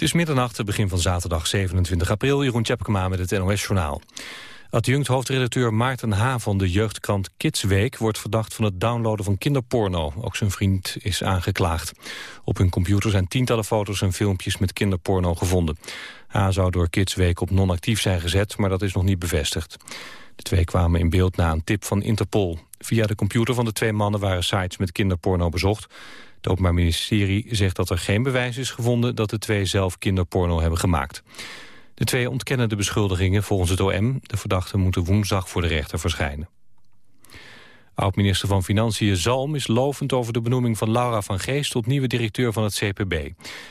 Het is middernacht, het begin van zaterdag 27 april. Jeroen Tjepkema met het NOS-journaal. Adjunct hoofdredacteur Maarten H. van de jeugdkrant Kidsweek... wordt verdacht van het downloaden van kinderporno. Ook zijn vriend is aangeklaagd. Op hun computer zijn tientallen foto's en filmpjes met kinderporno gevonden. H. zou door Kidsweek op non-actief zijn gezet, maar dat is nog niet bevestigd. De twee kwamen in beeld na een tip van Interpol. Via de computer van de twee mannen waren sites met kinderporno bezocht. Het Openbaar Ministerie zegt dat er geen bewijs is gevonden... dat de twee zelf kinderporno hebben gemaakt. De twee ontkennen de beschuldigingen volgens het OM. De verdachten moeten woensdag voor de rechter verschijnen. Oud-minister van Financiën Zalm is lovend over de benoeming van Laura van Geest tot nieuwe directeur van het CPB.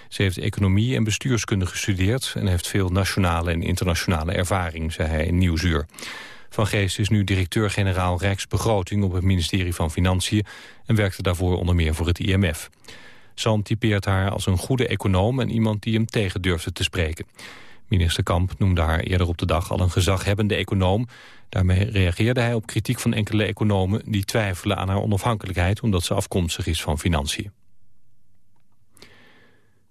Ze heeft economie en bestuurskunde gestudeerd en heeft veel nationale en internationale ervaring, zei hij in Nieuwsuur. Van Geest is nu directeur-generaal Rijksbegroting op het ministerie van Financiën en werkte daarvoor onder meer voor het IMF. Zalm typeert haar als een goede econoom en iemand die hem tegen durfde te spreken. Minister Kamp noemde haar eerder op de dag al een gezaghebbende econoom. Daarmee reageerde hij op kritiek van enkele economen... die twijfelen aan haar onafhankelijkheid omdat ze afkomstig is van financiën.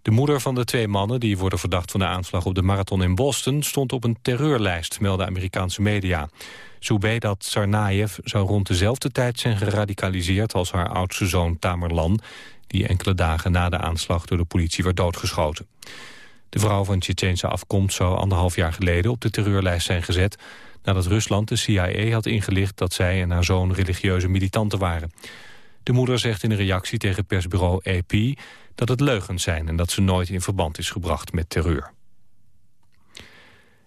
De moeder van de twee mannen die worden verdacht van de aanslag op de marathon in Boston... stond op een terreurlijst, melden Amerikaanse media. Zubedat Sarnaev zou rond dezelfde tijd zijn geradicaliseerd... als haar oudste zoon Tamerlan, die enkele dagen na de aanslag door de politie werd doodgeschoten. De vrouw van Tsjetsjense afkomst zou anderhalf jaar geleden op de terreurlijst zijn gezet... nadat Rusland de CIA had ingelicht dat zij en haar zoon religieuze militanten waren. De moeder zegt in een reactie tegen persbureau AP dat het leugens zijn... en dat ze nooit in verband is gebracht met terreur.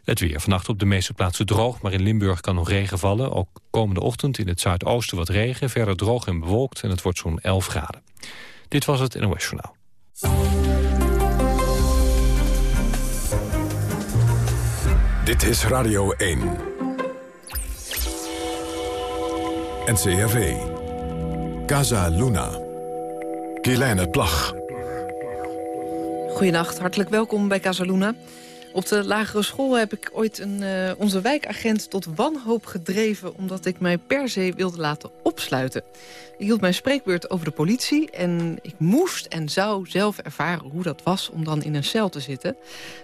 Het weer. Vannacht op de meeste plaatsen droog, maar in Limburg kan nog regen vallen. Ook komende ochtend in het zuidoosten wat regen, verder droog en bewolkt... en het wordt zo'n 11 graden. Dit was het NOS Journaal. Dit is Radio 1. NCRV. Casa Luna. Kielijne Plag. Goedenacht, hartelijk welkom bij Casa Luna. Op de lagere school heb ik ooit een, uh, onze wijkagent tot wanhoop gedreven... omdat ik mij per se wilde laten opsluiten. Ik hield mijn spreekbeurt over de politie... en ik moest en zou zelf ervaren hoe dat was om dan in een cel te zitten.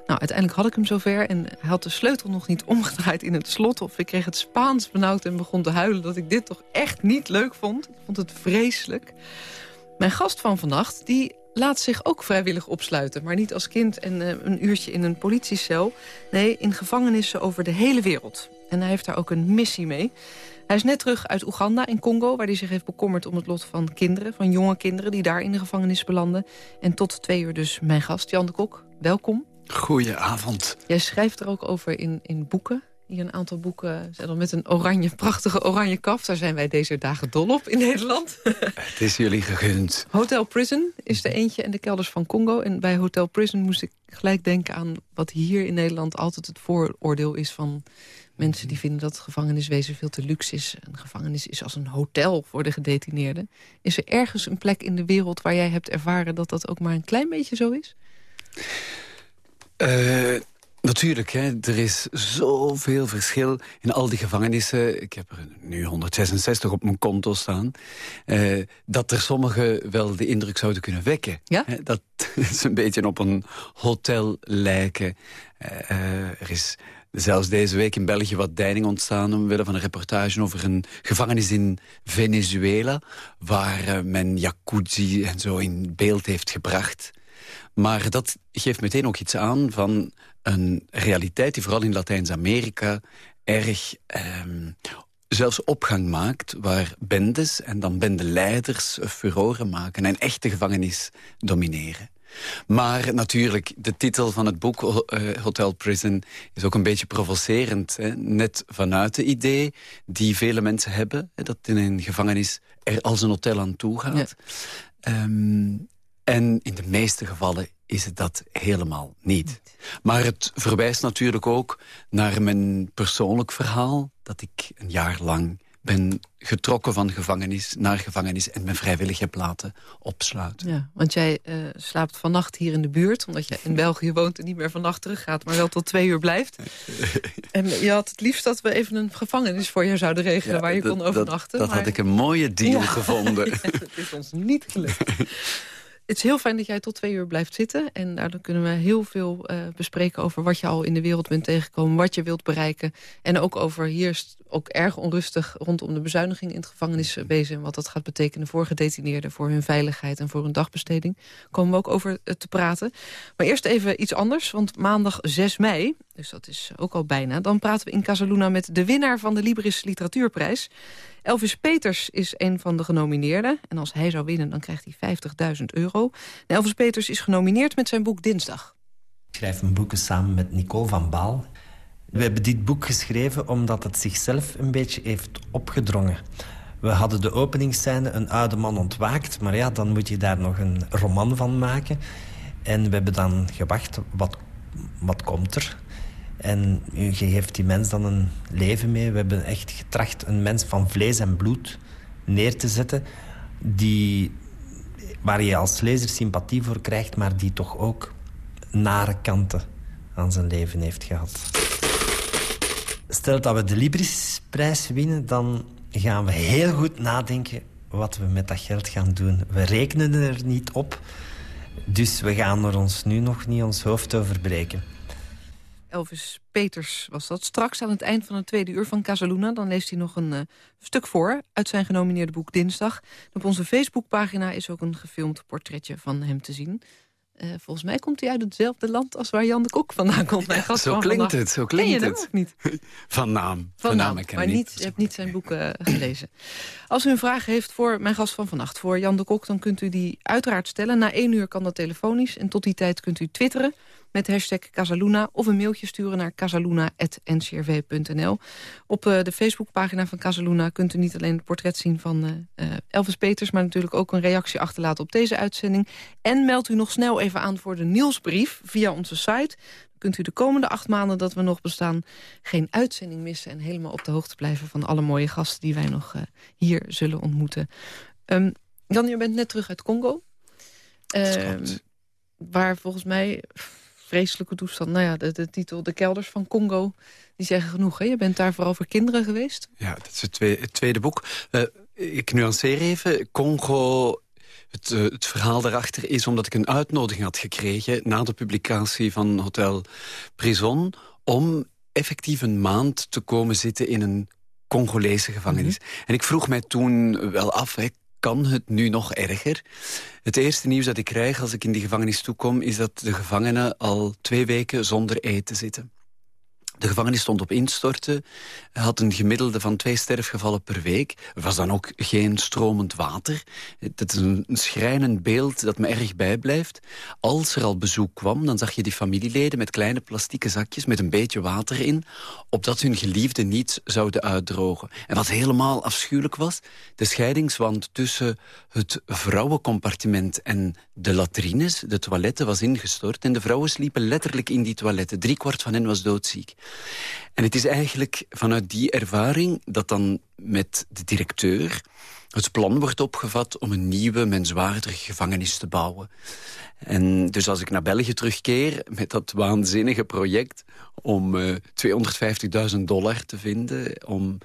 Nou, uiteindelijk had ik hem zover en hij had de sleutel nog niet omgedraaid in het slot... of ik kreeg het Spaans benauwd en begon te huilen... dat ik dit toch echt niet leuk vond. Ik vond het vreselijk. Mijn gast van vannacht die laat zich ook vrijwillig opsluiten. Maar niet als kind en uh, een uurtje in een politiecel. Nee, in gevangenissen over de hele wereld. En hij heeft daar ook een missie mee. Hij is net terug uit Oeganda in Congo... waar hij zich heeft bekommerd om het lot van kinderen, van jonge kinderen... die daar in de gevangenis belanden. En tot twee uur dus mijn gast, Jan de Kok. Welkom. Goedenavond. Jij schrijft er ook over in, in boeken. Hier een aantal boeken met een oranje, prachtige oranje kaf. Daar zijn wij deze dagen dol op in Nederland. Het is jullie gegund. Hotel Prison is er eentje en de kelders van Congo. En bij Hotel Prison moest ik gelijk denken aan wat hier in Nederland altijd het vooroordeel is van mensen die vinden dat gevangeniswezen veel te luxe is. Een gevangenis is als een hotel voor de gedetineerden. Is er ergens een plek in de wereld waar jij hebt ervaren dat dat ook maar een klein beetje zo is? Uh, Natuurlijk, hè. er is zoveel verschil in al die gevangenissen. Ik heb er nu 166 op mijn konto staan. Uh, dat er sommige wel de indruk zouden kunnen wekken. Ja? Dat is een beetje op een hotel lijken. Uh, er is zelfs deze week in België wat deining ontstaan... omwille van een reportage over een gevangenis in Venezuela... waar men jacuzzi en zo in beeld heeft gebracht. Maar dat geeft meteen ook iets aan van een realiteit die vooral in Latijns-Amerika erg um, zelfs opgang maakt... waar bendes en dan bendeleiders furoren maken... en echt de gevangenis domineren. Maar natuurlijk, de titel van het boek uh, Hotel Prison is ook een beetje provocerend. Hè? Net vanuit de idee die vele mensen hebben... Dat in een gevangenis er als een hotel aan toe gaat. Ja. Um, en in de meeste gevallen is het dat helemaal niet. Maar het verwijst natuurlijk ook naar mijn persoonlijk verhaal... dat ik een jaar lang ben getrokken van gevangenis naar gevangenis... en me vrijwillig heb laten opsluiten. Ja, want jij uh, slaapt vannacht hier in de buurt... omdat je in België woont en niet meer vannacht teruggaat... maar wel tot twee uur blijft. en je had het liefst dat we even een gevangenis voor je zouden regelen... waar je kon overnachten. Dat, dat had ik een mooie deal gevonden. ja, dat is ons niet gelukt. het is heel fijn dat jij tot twee uur blijft zitten. En daardoor kunnen we heel veel uh, bespreken over wat je al in de wereld bent tegengekomen. Wat je wilt bereiken. En ook over, hier is ook erg onrustig rondom de bezuiniging in het gevangeniswezen. En wat dat gaat betekenen voor gedetineerden, voor hun veiligheid en voor hun dagbesteding. Komen we ook over uh, te praten. Maar eerst even iets anders, want maandag 6 mei, dus dat is ook al bijna... dan praten we in Casaluna met de winnaar van de Libris Literatuurprijs. Elvis Peters is een van de genomineerden. En als hij zou winnen, dan krijgt hij 50.000 euro. Elvis Peters is genomineerd met zijn boek Dinsdag. Ik schrijf een boek samen met Nicole van Baal. We hebben dit boek geschreven omdat het zichzelf een beetje heeft opgedrongen. We hadden de openingsscène Een oude man ontwaakt. Maar ja, dan moet je daar nog een roman van maken. En we hebben dan gewacht, wat, wat komt er? En je geeft die mens dan een leven mee. We hebben echt getracht een mens van vlees en bloed neer te zetten... Die, waar je als lezer sympathie voor krijgt... maar die toch ook nare kanten aan zijn leven heeft gehad. Stel dat we de Librisprijs winnen... dan gaan we heel goed nadenken wat we met dat geld gaan doen. We rekenen er niet op... Dus we gaan er ons nu nog niet ons hoofd over breken. Elvis Peters was dat. Straks aan het eind van het tweede uur van Casaluna... dan leest hij nog een uh, stuk voor uit zijn genomineerde boek Dinsdag. op onze Facebookpagina is ook een gefilmd portretje van hem te zien. Uh, volgens mij komt hij uit hetzelfde land als waar Jan de Kok vandaan komt. Mijn gast zo van klinkt vandaag. het, zo klinkt Ken je het. Of niet? Van naam. Van, naam, naam maar niet, je hebt niet zijn boeken uh, gelezen. Als u een vraag heeft voor mijn gast van vannacht, voor Jan de Kok... dan kunt u die uiteraard stellen. Na één uur kan dat telefonisch. En tot die tijd kunt u twitteren met hashtag Casaluna... of een mailtje sturen naar casaluna.ncrv.nl. Op uh, de Facebookpagina van Casaluna kunt u niet alleen het portret zien van uh, Elvis Peters... maar natuurlijk ook een reactie achterlaten op deze uitzending. En meld u nog snel even aan voor de nieuwsbrief via onze site. Dan kunt u de komende acht maanden dat we nog bestaan... geen uitzending missen en helemaal op de hoogte blijven... van alle mooie gasten die wij nog uh, hier zullen ontmoeten. Um, Jan, je bent net terug uit Congo. Uh, waar volgens mij vreselijke toestand. Nou ja, de, de, titel De Kelders van Congo, die zeggen genoeg. Hè? Je bent daar vooral voor kinderen geweest. Ja, dat is het, tweede, het tweede boek. Uh, ik nuanceer even. Congo, het, uh, het verhaal daarachter is omdat ik een uitnodiging had gekregen... na de publicatie van Hotel Prison... om effectief een maand te komen zitten in een Congolese gevangenis. Mm -hmm. En ik vroeg mij toen wel af... Hè, kan het nu nog erger? Het eerste nieuws dat ik krijg als ik in die gevangenis toekom... is dat de gevangenen al twee weken zonder eten zitten. De gevangenis stond op instorten, had een gemiddelde van twee sterfgevallen per week. Er was dan ook geen stromend water. Dat is een schrijnend beeld dat me erg bijblijft. Als er al bezoek kwam, dan zag je die familieleden met kleine plastieke zakjes met een beetje water in, opdat hun geliefden niet zouden uitdrogen. En wat helemaal afschuwelijk was, de scheidingswand tussen het vrouwencompartiment en de latrines, de toiletten, was ingestort. En de vrouwen sliepen letterlijk in die toiletten. Driekwart van hen was doodziek. En het is eigenlijk vanuit die ervaring dat dan met de directeur het plan wordt opgevat om een nieuwe, menswaardige gevangenis te bouwen. En dus als ik naar België terugkeer met dat waanzinnige project om uh, 250.000 dollar te vinden, om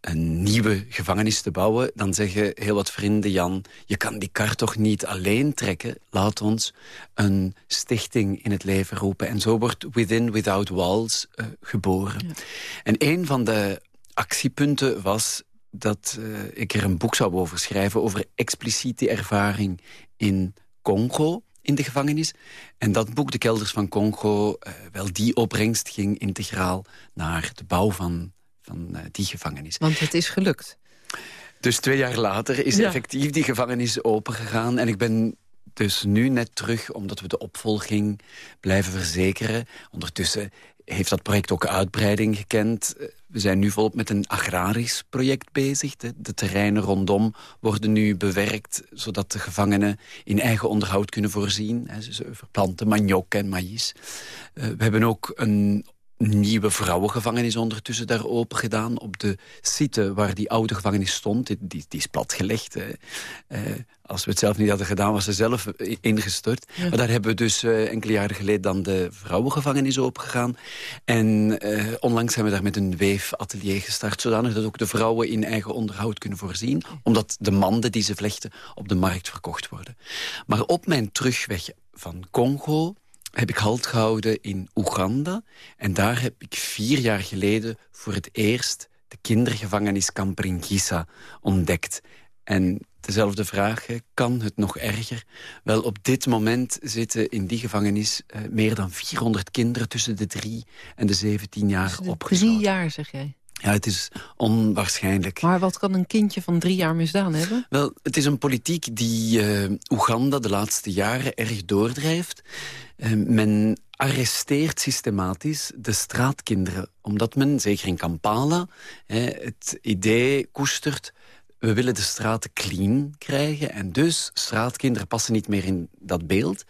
een nieuwe gevangenis te bouwen, dan zeggen heel wat vrienden, Jan, je kan die kar toch niet alleen trekken? Laat ons een stichting in het leven roepen. En zo wordt Within Without Walls uh, geboren. Ja. En een van de actiepunten was dat uh, ik er een boek zou over schrijven... over expliciete ervaring in Congo, in de gevangenis. En dat boek, De Kelders van Congo, uh, wel die opbrengst ging integraal... naar de bouw van, van uh, die gevangenis. Want het is gelukt. Dus twee jaar later is ja. effectief die gevangenis opengegaan. En ik ben dus nu net terug, omdat we de opvolging blijven verzekeren. Ondertussen heeft dat project ook uitbreiding gekend. We zijn nu volop met een agrarisch project bezig. De, terreinen rondom worden nu bewerkt... zodat de gevangenen in eigen onderhoud kunnen voorzien. Ze verplanten maniok en maïs. Uh, we hebben ook een nieuwe vrouwengevangenis ondertussen daar open gedaan. Op de site waar die oude gevangenis stond, die, die, is platgelegd. Uh, als we het zelf niet hadden gedaan, was ze zelf ingestort. Maar daar hebben we dus uh, enkele jaren geleden dan de vrouwengevangenis opengegaan. En uh, onlangs zijn we daar met een weefatelier gestart... zodanig dat ook de vrouwen in eigen onderhoud kunnen voorzien. Omdat de manden die ze vlechten op de markt verkocht worden. Maar op mijn terugweg van Congo heb ik halt gehouden in Oeganda. En daar heb ik vier jaar geleden voor het eerst de kindergevangenis Kampringisa ontdekt. En dezelfde vraag, kan het nog erger? Wel, op dit moment zitten in die gevangenis uh, meer dan 400 kinderen... tussen de drie en de 17 jaar opgesloten. Drie jaar, zeg jij? Ja, het is onwaarschijnlijk. Maar wat kan een kindje van drie jaar misdaan hebben? Wel, het is een politiek die uh, Oeganda de laatste jaren erg doordrijft. Uh, men arresteert systematisch de straatkinderen. Omdat men, zeker in Kampala, het idee koestert... we willen de straten clean krijgen. En dus, straatkinderen passen niet meer in dat beeld.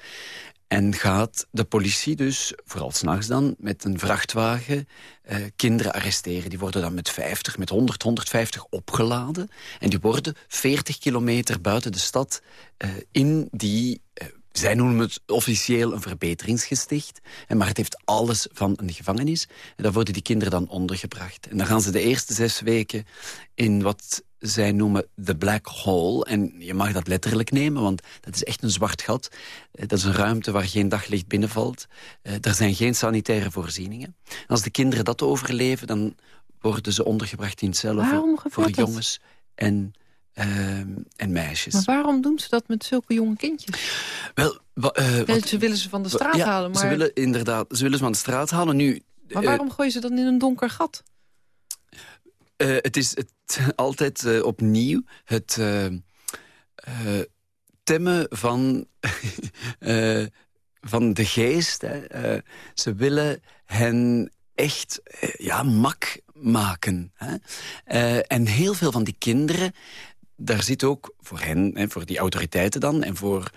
En gaat de politie dus, vooral s'nachts dan, met een vrachtwagen eh, kinderen arresteren. Die worden dan met 50, met 100, 150 opgeladen. En die worden 40 kilometer buiten de stad eh, in die... Eh, zij noemen het officieel een verbeteringsgesticht. Maar het heeft alles van een gevangenis. En daar worden die kinderen dan ondergebracht. En dan gaan ze de eerste zes weken in wat zij noemen The Black Hole. En je mag dat letterlijk nemen, want dat is echt een zwart gat. Eh, dat is een ruimte waar geen daglicht binnenvalt. Uh, er zijn geen sanitaire voorzieningen. als de kinderen dat overleven, dan worden ze ondergebracht in cellen voor, voor jongens en, uh, en meisjes. Maar waarom doen ze dat met zulke jonge kindjes? Wel, wat, ze willen ze van de straat halen. Maar... Ze willen inderdaad ze willen ze van de straat halen. Nu, maar waarom gooien ze dan in een donker gat? Uh, het is altijd uh, opnieuw het uh, temmen van, van de geest. Hè. ze willen hen echt ja, mak maken. Hè. en heel veel van die kinderen daar zit ook voor hen, voor die autoriteiten dan... en voor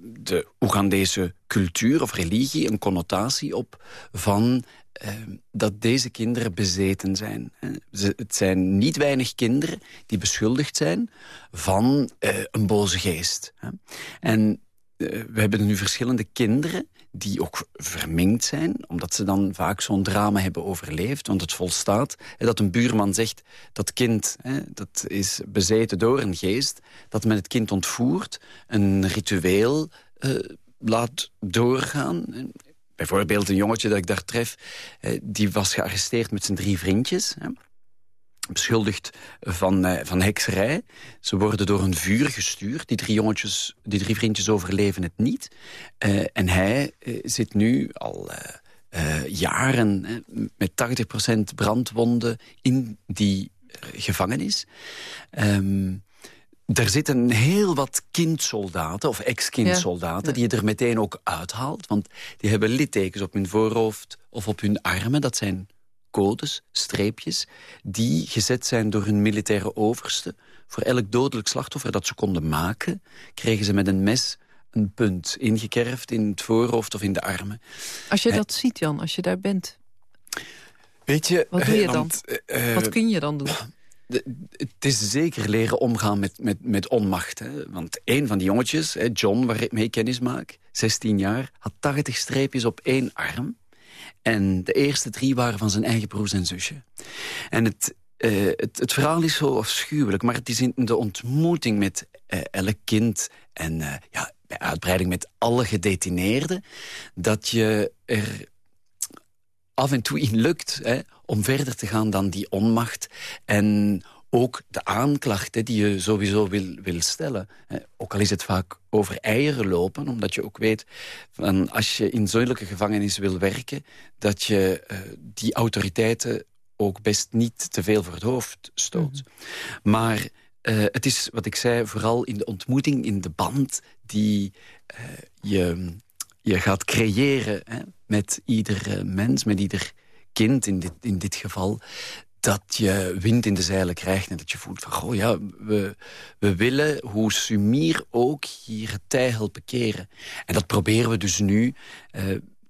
de Oegandese cultuur of religie een connotatie op... van Ehm, dat deze kinderen bezeten zijn. het zijn niet weinig kinderen die beschuldigd zijn van uh, een boze geest. En uh, we hebben nu verschillende kinderen die ook verminkt zijn... omdat ze dan vaak zo'n drama hebben overleefd. Want het volstaat dat een buurman zegt... dat kind hè, dat is bezeten door een geest... dat men het kind ontvoert, een ritueel... Uh, laat doorgaan bijvoorbeeld een jongetje dat ik daar tref... Eh, die was gearresteerd met zijn drie vriendjes... Beschuldigd van, eh, van hekserij. Ze worden door een vuur gestuurd. Die drie, jongetjes, die drie vriendjes overleven het niet. Uh, en hij zit nu al jaren met 80% brandwonden in die gevangenis. Um, er zitten heel wat kindsoldaten, of ex-kindsoldaten... die je er meteen ook uithaalt. Want die hebben littekens op hun voorhoofd of op hun armen. Dat zijn codes, streepjes... die gezet zijn door hun militaire overste. Voor elk dodelijk slachtoffer dat ze konden maken... kregen ze met een mes een punt ingekerfd in het voorhoofd of in de armen. Als je dat ziet, Jan, als je daar bent... Weet je... Wat doe je dan? Uh, Wat kun je dan doen? Het is zeker leren omgaan met, met, met onmacht. Hè. Want een van die jongetjes, John, waar ik mee kennis maak... 16 jaar, had 80 streepjes op één arm. En de eerste drie waren van zijn eigen broers en zusje. En het, uh, het, het, verhaal is zo afschuwelijk... maar het is in de ontmoeting met uh, elk kind... en uh, ja, bij uitbreiding met alle gedetineerden... dat je er af en toe in lukt hè, om verder te gaan dan die onmacht. En ook de aanklachten die je sowieso wil, wil stellen. Hè. Ook al is het vaak over eieren lopen, omdat je ook weet... Van als je in zulke gevangenis wil werken... dat je uh, die autoriteiten ook best niet te veel voor het hoofd stoot. Mhm. Maar uh, het is, wat ik zei, vooral in de ontmoeting, in de band... die uh, je je gaat creëren hè, met ieder mens, met ieder kind in dit, in dit geval dat je wind in de zeilen krijgt en dat je voelt van... goh ja, we, we willen, hoe sumier ook, hier het tij helpen keren. En dat proberen we dus nu uh,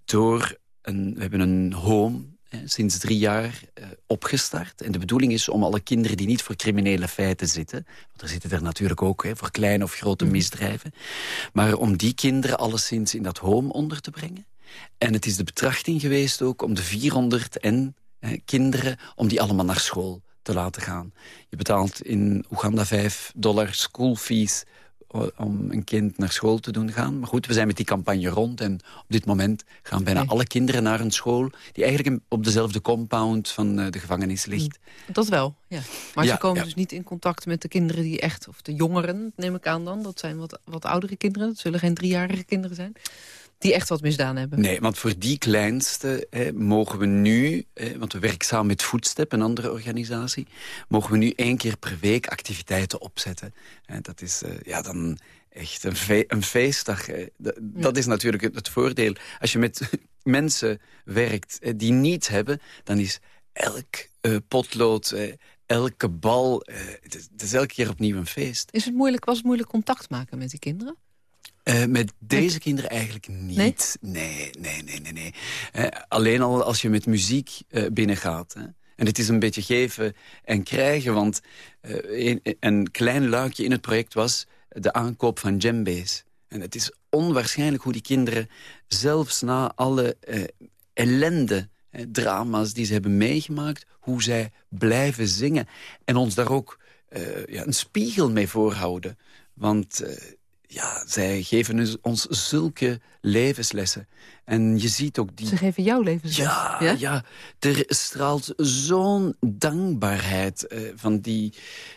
door... Een, we hebben een home sinds drie jaar uh, opgestart. En de bedoeling is om alle kinderen die niet voor criminele feiten zitten... want er zitten er natuurlijk ook hè, voor kleine of grote mhm. misdrijven... maar om die kinderen alleszins in dat home onder te brengen. En het is de betrachting geweest ook om de 400 en kinderen... om die allemaal naar school te laten gaan. Je betaalt in Oeganda 5 dollar school fees om een kind naar school te doen gaan. Maar goed, we zijn met die campagne rond. En op dit moment gaan bijna alle kinderen naar een school... die eigenlijk op dezelfde compound van eh, de gevangenis ligt. Mm, dat wel, ja. Maar ze komen dus niet in contact met de kinderen die echt... of de jongeren, neem ik aan dan. Dat zijn wat, wat oudere kinderen. Dat zullen geen driejarige kinderen zijn die echt wat misdaan hebben. Nee, want voor die kleinste mogen we nu... want we werken samen met Footstep, een andere organisatie... mogen we nu één keer per week activiteiten opzetten. En dat is uh, ja, dan echt een, een feestdag. Dat, is natuurlijk het, voordeel. Als je met mensen werkt die niets hebben... dan is elk uh, potlood, elke bal... het is elke keer opnieuw een feest. Is het moeilijk, was het moeilijk contact maken met die kinderen? Uh, met deze kinderen eigenlijk niet. Nee, nee, nee, nee. nee, Uh, alleen al als je met muziek uh, binnengaat. Hè. En het is een beetje geven en krijgen, want een, een, klein luikje in het project was de aankoop van djembe's. En het is onwaarschijnlijk hoe die kinderen, zelfs na alle ellende, drama's die ze hebben meegemaakt, hoe zij blijven zingen. En ons daar ook ja, een spiegel mee voorhouden. Want ja, zij geven ons zulke levenslessen. En je ziet ook die... Ze geven jou levenslessen? Ja, ja? er straalt zo'n dankbaarheid uh, van, die,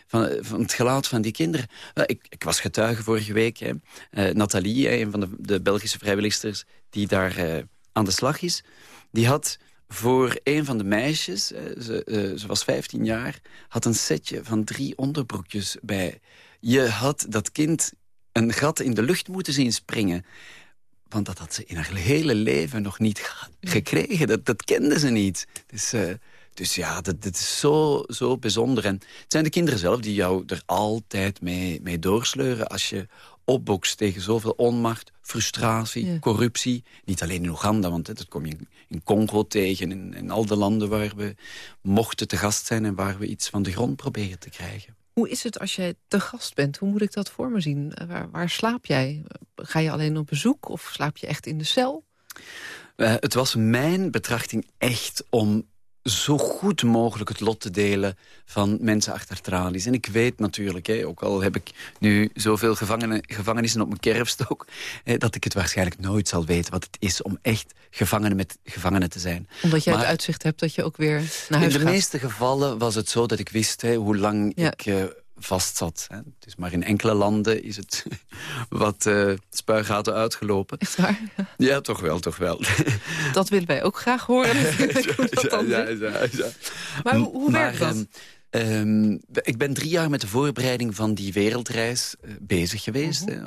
van, van het gelaat van die kinderen. Uh, ik, ik, was getuige vorige week. Hè. Uh, Nathalie, een van de, de, Belgische vrijwilligsters die daar aan de slag is... die had voor een van de meisjes, ze, ze was 15 jaar... had een setje van drie onderbroekjes bij... Je had dat kind een gat in de lucht moeten zien springen. Want dat had ze in haar hele leven nog niet gekregen. Dat, dat kende ze niet. Dus, uh, dus ja, dat, dat, is zo, zo bijzonder. En het zijn de kinderen zelf die jou er altijd mee, mee doorsleuren... als je opbokst tegen zoveel onmacht, frustratie, corruptie. Niet alleen in Oeganda, want dat kom je in Congo tegen... In, in al de landen waar we mochten te gast zijn... en waar we iets van de grond proberen te krijgen. Hoe is het als jij te gast bent? Hoe moet ik dat voor me zien? Eh, waar, waar slaap jij? Ga je alleen op bezoek of slaap je echt in de cel? Uh, het was mijn betrachting echt om zo goed mogelijk het lot te delen van mensen achter tralies. En ik weet natuurlijk, hè, ook al heb ik nu zoveel gevangenen, gevangenissen op mijn kerfstok... Hè, dat ik het waarschijnlijk nooit zal weten wat het is om echt gevangenen met gevangenen te zijn. Omdat jij het uitzicht hebt dat je ook weer naar huis gaat. In de meeste gevallen was het zo dat ik wist hè, hoe lang ik... Uh, vastzat. Hè. Dus maar in enkele landen is het wat uh, spuigaten uitgelopen. Echt waar? Ja. toch wel, toch wel. Dat willen wij ook graag horen. ja, ja, ja, Maar hoe, hoe werkt dat? Um, ik ben drie jaar met de voorbereiding van die wereldreis uh, bezig geweest. Uh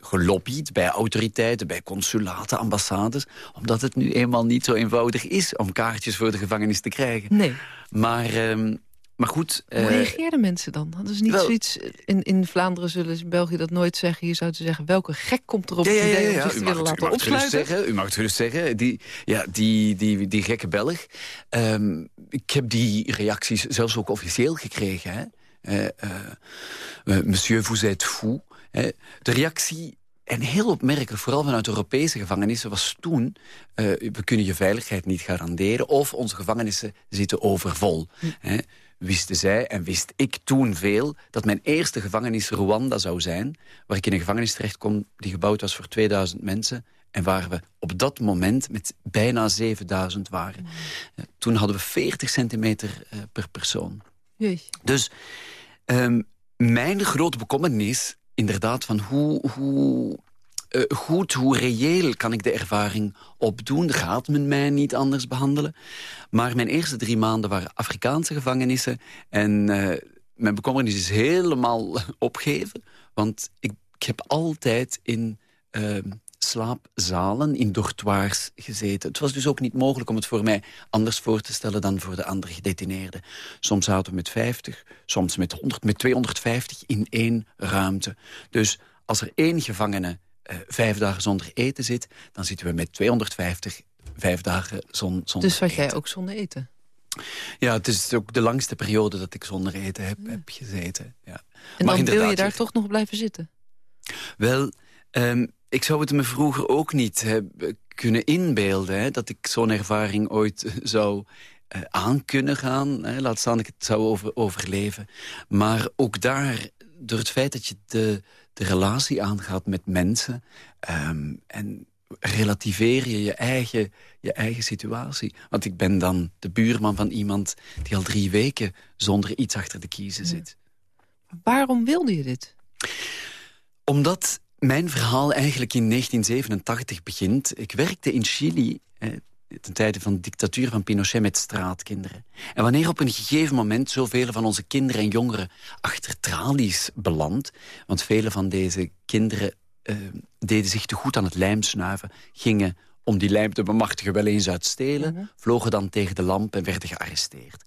gelobbyd bij autoriteiten, bij consulaten, ambassades. Omdat het nu eenmaal niet zo eenvoudig is om kaartjes voor de gevangenis te krijgen. Nee. Maar um, maar goed... Hoe uh, reageerden mensen dan? Hadden ze niet zoiets... In, in Vlaanderen zullen ze in België dat nooit zeggen. Je zou te zeggen, welke gek komt erop ja, ja, ja, ja, ja. U, mag het, laten u, opsluiten? Zeggen, u mag het gerust zeggen. Die, ja, die, die, die gekke Belg. Um, ik heb die reacties zelfs ook officieel gekregen. Hè? Uh, uh, monsieur, vous êtes fou. Hè? De reactie en heel opmerkelijk, vooral vanuit Europese gevangenissen, was toen... Uh, we kunnen je veiligheid niet garanderen... of onze gevangenissen zitten overvol. Hm. Hè? Wisten zij en wist ik toen veel... dat mijn eerste gevangenis Rwanda zou zijn... waar ik in een gevangenis terechtkom die gebouwd was voor 2000 mensen... en waar we op dat moment met bijna 7000 waren. Mm. toen hadden we 40 centimeter uh, per persoon. Jeetje. Dus um, mijn grote bekommernis inderdaad van hoe, hoe uh, goed, hoe reëel kan ik de ervaring opdoen? Gaat men mij niet anders behandelen? Maar mijn eerste drie maanden waren Afrikaanse gevangenissen. En uh, mijn bekommernis is helemaal opgeven. Want ik, ik heb altijd in uh, slaapzalen, in dortoirs gezeten. Het was dus ook niet mogelijk om het voor mij anders voor te stellen... dan voor de andere gedetineerden. Soms zaten we met 50, soms met 100, met 250 in één ruimte. Dus als er één gevangene uh, vijf dagen zonder eten zit... dan zitten we met 250 vijf dagen zon, zonder Dus wat eten. jij ook zonder eten? Ja, het is ook de langste periode dat ik zonder eten heb, heb gezeten. Ja. En Maar dan wil je daar toch nog blijven zitten? Wel, ehm, ik zou het me vroeger ook niet hebben kunnen inbeelden... Hè, dat ik zo'n ervaring ooit eh, zou eh, aan kunnen gaan. Hè, laat staan dat ik het zou over, overleven. Maar ook daar, door het feit dat je de, de relatie aangaat met mensen... ehm, en relativeer je je eigen, je eigen situatie. Want ik ben dan de buurman van iemand die al drie weken... zonder iets achter de kiezen zit. Waarom wilde je dit? Omdat mijn verhaal eigenlijk in 1987 begint. Ik werkte in Chili eh, ten tijde van de dictatuur van Pinochet met straatkinderen. En wanneer op een gegeven moment zoveel van onze kinderen en jongeren achter tralies belandt, want vele van deze kinderen eh, deden zich te goed aan het lijm snuiven, gingen om die lijm te bemachtigen wel eens uitstelen, vlogen dan tegen de lamp en werden gearresteerd.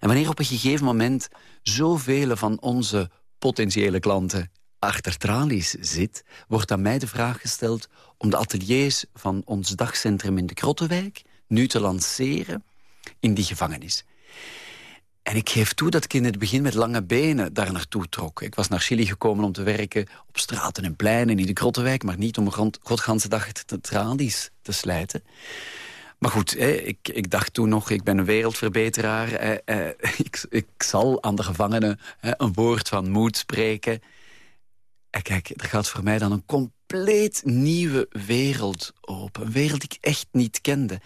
En wanneer op een gegeven moment zoveel van onze potentiële klanten achter tralies zit, wordt aan mij de vraag gesteld om de ateliers van ons dagcentrum in de Krottenwijk nu te lanceren in die gevangenis. En ik geef toe dat ik in het begin met lange benen daar naartoe trok. Ik was naar Chili gekomen om te werken op straten en pleinen in de Krottenwijk... maar niet om een godganse dag de tralies te slijten. Maar goed, ik, ik dacht toen nog, ik ben een wereldverbeteraar. Eh, ik, ik zal aan de gevangenen een woord van moed spreken. En kijk, er gaat voor mij dan een compleet nieuwe wereld open. Een wereld die ik echt niet kende.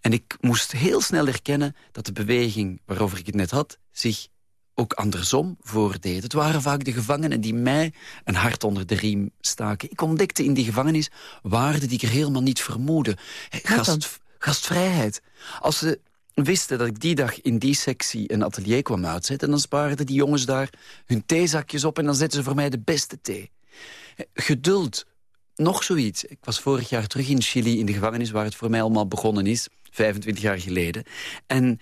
En ik moest heel snel erkennen dat de beweging waarover ik het net had... zich ook andersom voordeed. Het waren vaak de gevangenen die mij een hart onder de riem staken. Ik ontdekte in die gevangenis waarden die ik er helemaal niet vermoedde. Gast, gastvrijheid. Als ze wisten dat ik die dag in die sectie een atelier kwam uitzetten... dan spaarden die jongens daar hun theezakjes op... en dan zetten ze voor mij de beste thee. Geduld, nog zoiets. Ik was vorig jaar terug in Chili, in de gevangenis... waar het voor mij allemaal begonnen is, 25 jaar geleden. En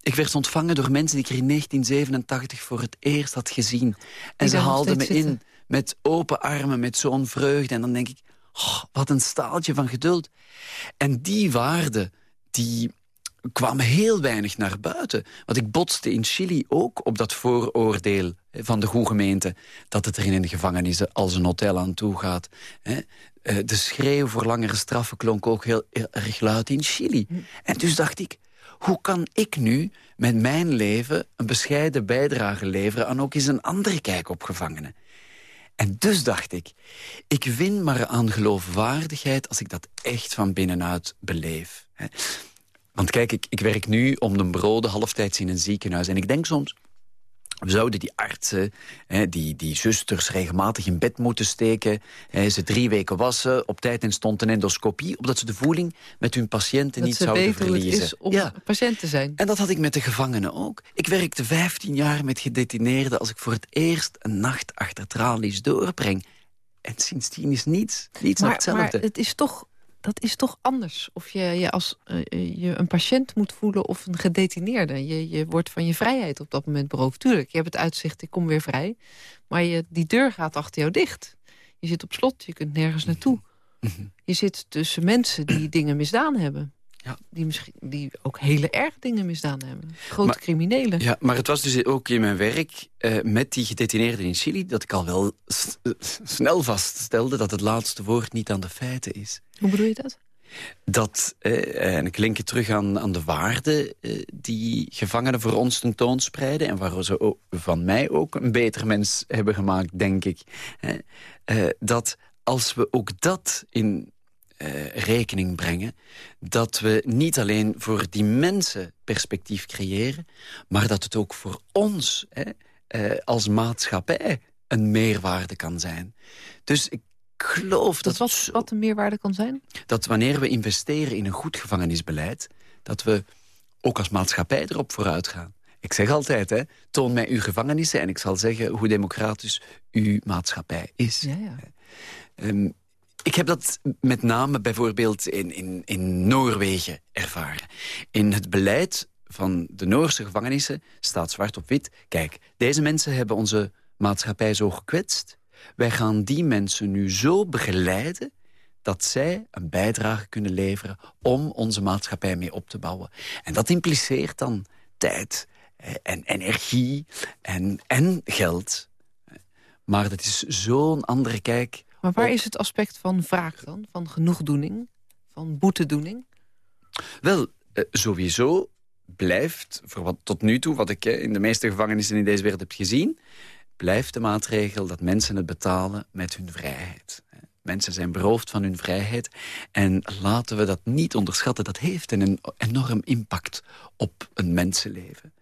ik werd ontvangen door mensen die ik er in 1987 voor het eerst had gezien. En ze haalden me in met open armen, met zo'n vreugde. En dan denk ik, oh, wat een staaltje van geduld. En die waarden, die kwamen heel weinig naar buiten. Want ik botste in Chili ook op dat vooroordeel van de goede gemeente... dat het er in de gevangenissen als een hotel aan toe gaat. Eh, De schreeuw voor langere straffen klonk ook heel, heel erg luid in Chili. En dus dacht ik, hoe kan ik nu met mijn leven... een bescheiden bijdrage leveren aan ook eens een andere kijk op gevangenen? En dus dacht ik, ik win maar aan geloofwaardigheid... als ik dat echt van binnenuit beleef. Want kijk, ik, ik werk nu om de broden halftijds in een ziekenhuis. En ik denk soms, we zouden die artsen, hè, die, die zusters regelmatig in bed moeten steken. Hè, ze drie weken wassen, op tijd en stond een endoscopie... opdat ze de voeling met hun patiënten Dat niet zouden verliezen. is om Ja. patiënt te zijn. En dat had ik met de gevangenen ook. Ik werkte 15 jaar met gedetineerden... als ik voor het eerst een nacht achter tralies doorbreng. En sindsdien is niets, niets Maar, maar hetzelfde. het is toch, dat is toch anders. Of je je als eh, je een patiënt moet voelen of een gedetineerde. Je, je wordt van je vrijheid op dat moment beroofd. Tuurlijk, je hebt het uitzicht, ik kom weer vrij. Maar je, die deur gaat achter jou dicht. Je zit op slot, je kunt nergens naartoe. Je zit tussen mensen die dingen misdaan hebben. Ja. Die, misschien, die ook hele erg dingen misdaan hebben. Grote Maar- criminelen. Ja, maar het was dus ook in mijn werk eh, met die gedetineerden in Chili... dat ik al wel snel vaststelde dat het laatste woord niet aan de feiten is. Hoe bedoel je dat? Dat, eh, en ik link het terug aan, aan de waarden eh, die gevangenen voor ons tentoonspreiden... en waar ze ook, van mij ook een beter mens hebben gemaakt, denk ik. Eh, dat als we ook dat in eh, rekening brengen... dat we niet alleen voor die mensen perspectief creëren... maar dat het ook voor ons hè, eh, als maatschappij een meerwaarde kan zijn. Dus ik geloof dat... Dat wat, wat de meerwaarde kan zijn? dat wanneer we investeren in een goed gevangenisbeleid... dat we ook als maatschappij erop vooruit gaan. Ik zeg altijd, hè, toon mij uw gevangenissen... en ik zal zeggen hoe democratisch uw maatschappij is. Ja, ja. Ehm, ik heb dat met name bijvoorbeeld in, in, in Noorwegen ervaren. In het beleid van de Noorse gevangenissen staat zwart op wit... kijk, deze mensen hebben onze maatschappij zo gekwetst... wij gaan die mensen nu zo begeleiden dat zij een bijdrage kunnen leveren... om onze maatschappij mee op te bouwen. En dat impliceert dan tijd en energie en, en geld. Maar dat is zo'n andere kijk. Maar waar is het aspect van wraak dan? Van genoegdoening? Van boetedoening? Wel, eh, sowieso blijft, voor wat tot nu toe, wat ik in de meeste gevangenissen in deze wereld heb gezien, blijft de maatregel dat mensen het betalen met hun vrijheid. Mensen zijn beroofd van hun vrijheid. En laten we dat niet onderschatten. Dat heeft een enorm impact op een mensenleven.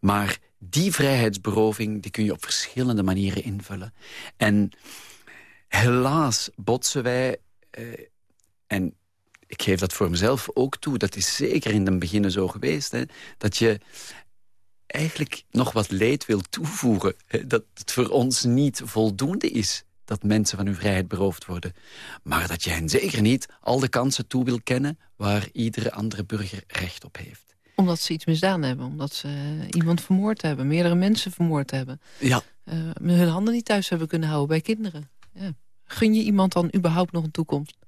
Maar die vrijheidsberoving die kun je op verschillende manieren invullen. En helaas botsen wij... Eh, en ik geef dat voor mezelf ook toe. Dat is zeker in het begin zo geweest. Hè, dat je eigenlijk nog wat leed wil toevoegen. Hè, dat het voor ons niet voldoende is dat mensen van hun vrijheid beroofd worden. Maar dat je hen zeker niet al de kansen toe wil kennen... waar iedere andere burger recht op heeft. Omdat ze iets misdaan hebben. Omdat ze iemand vermoord hebben. Meerdere mensen vermoord hebben. Ja. Uh, hun handen niet thuis hebben kunnen houden bij kinderen. Ja. Gun je iemand dan überhaupt nog een toekomst?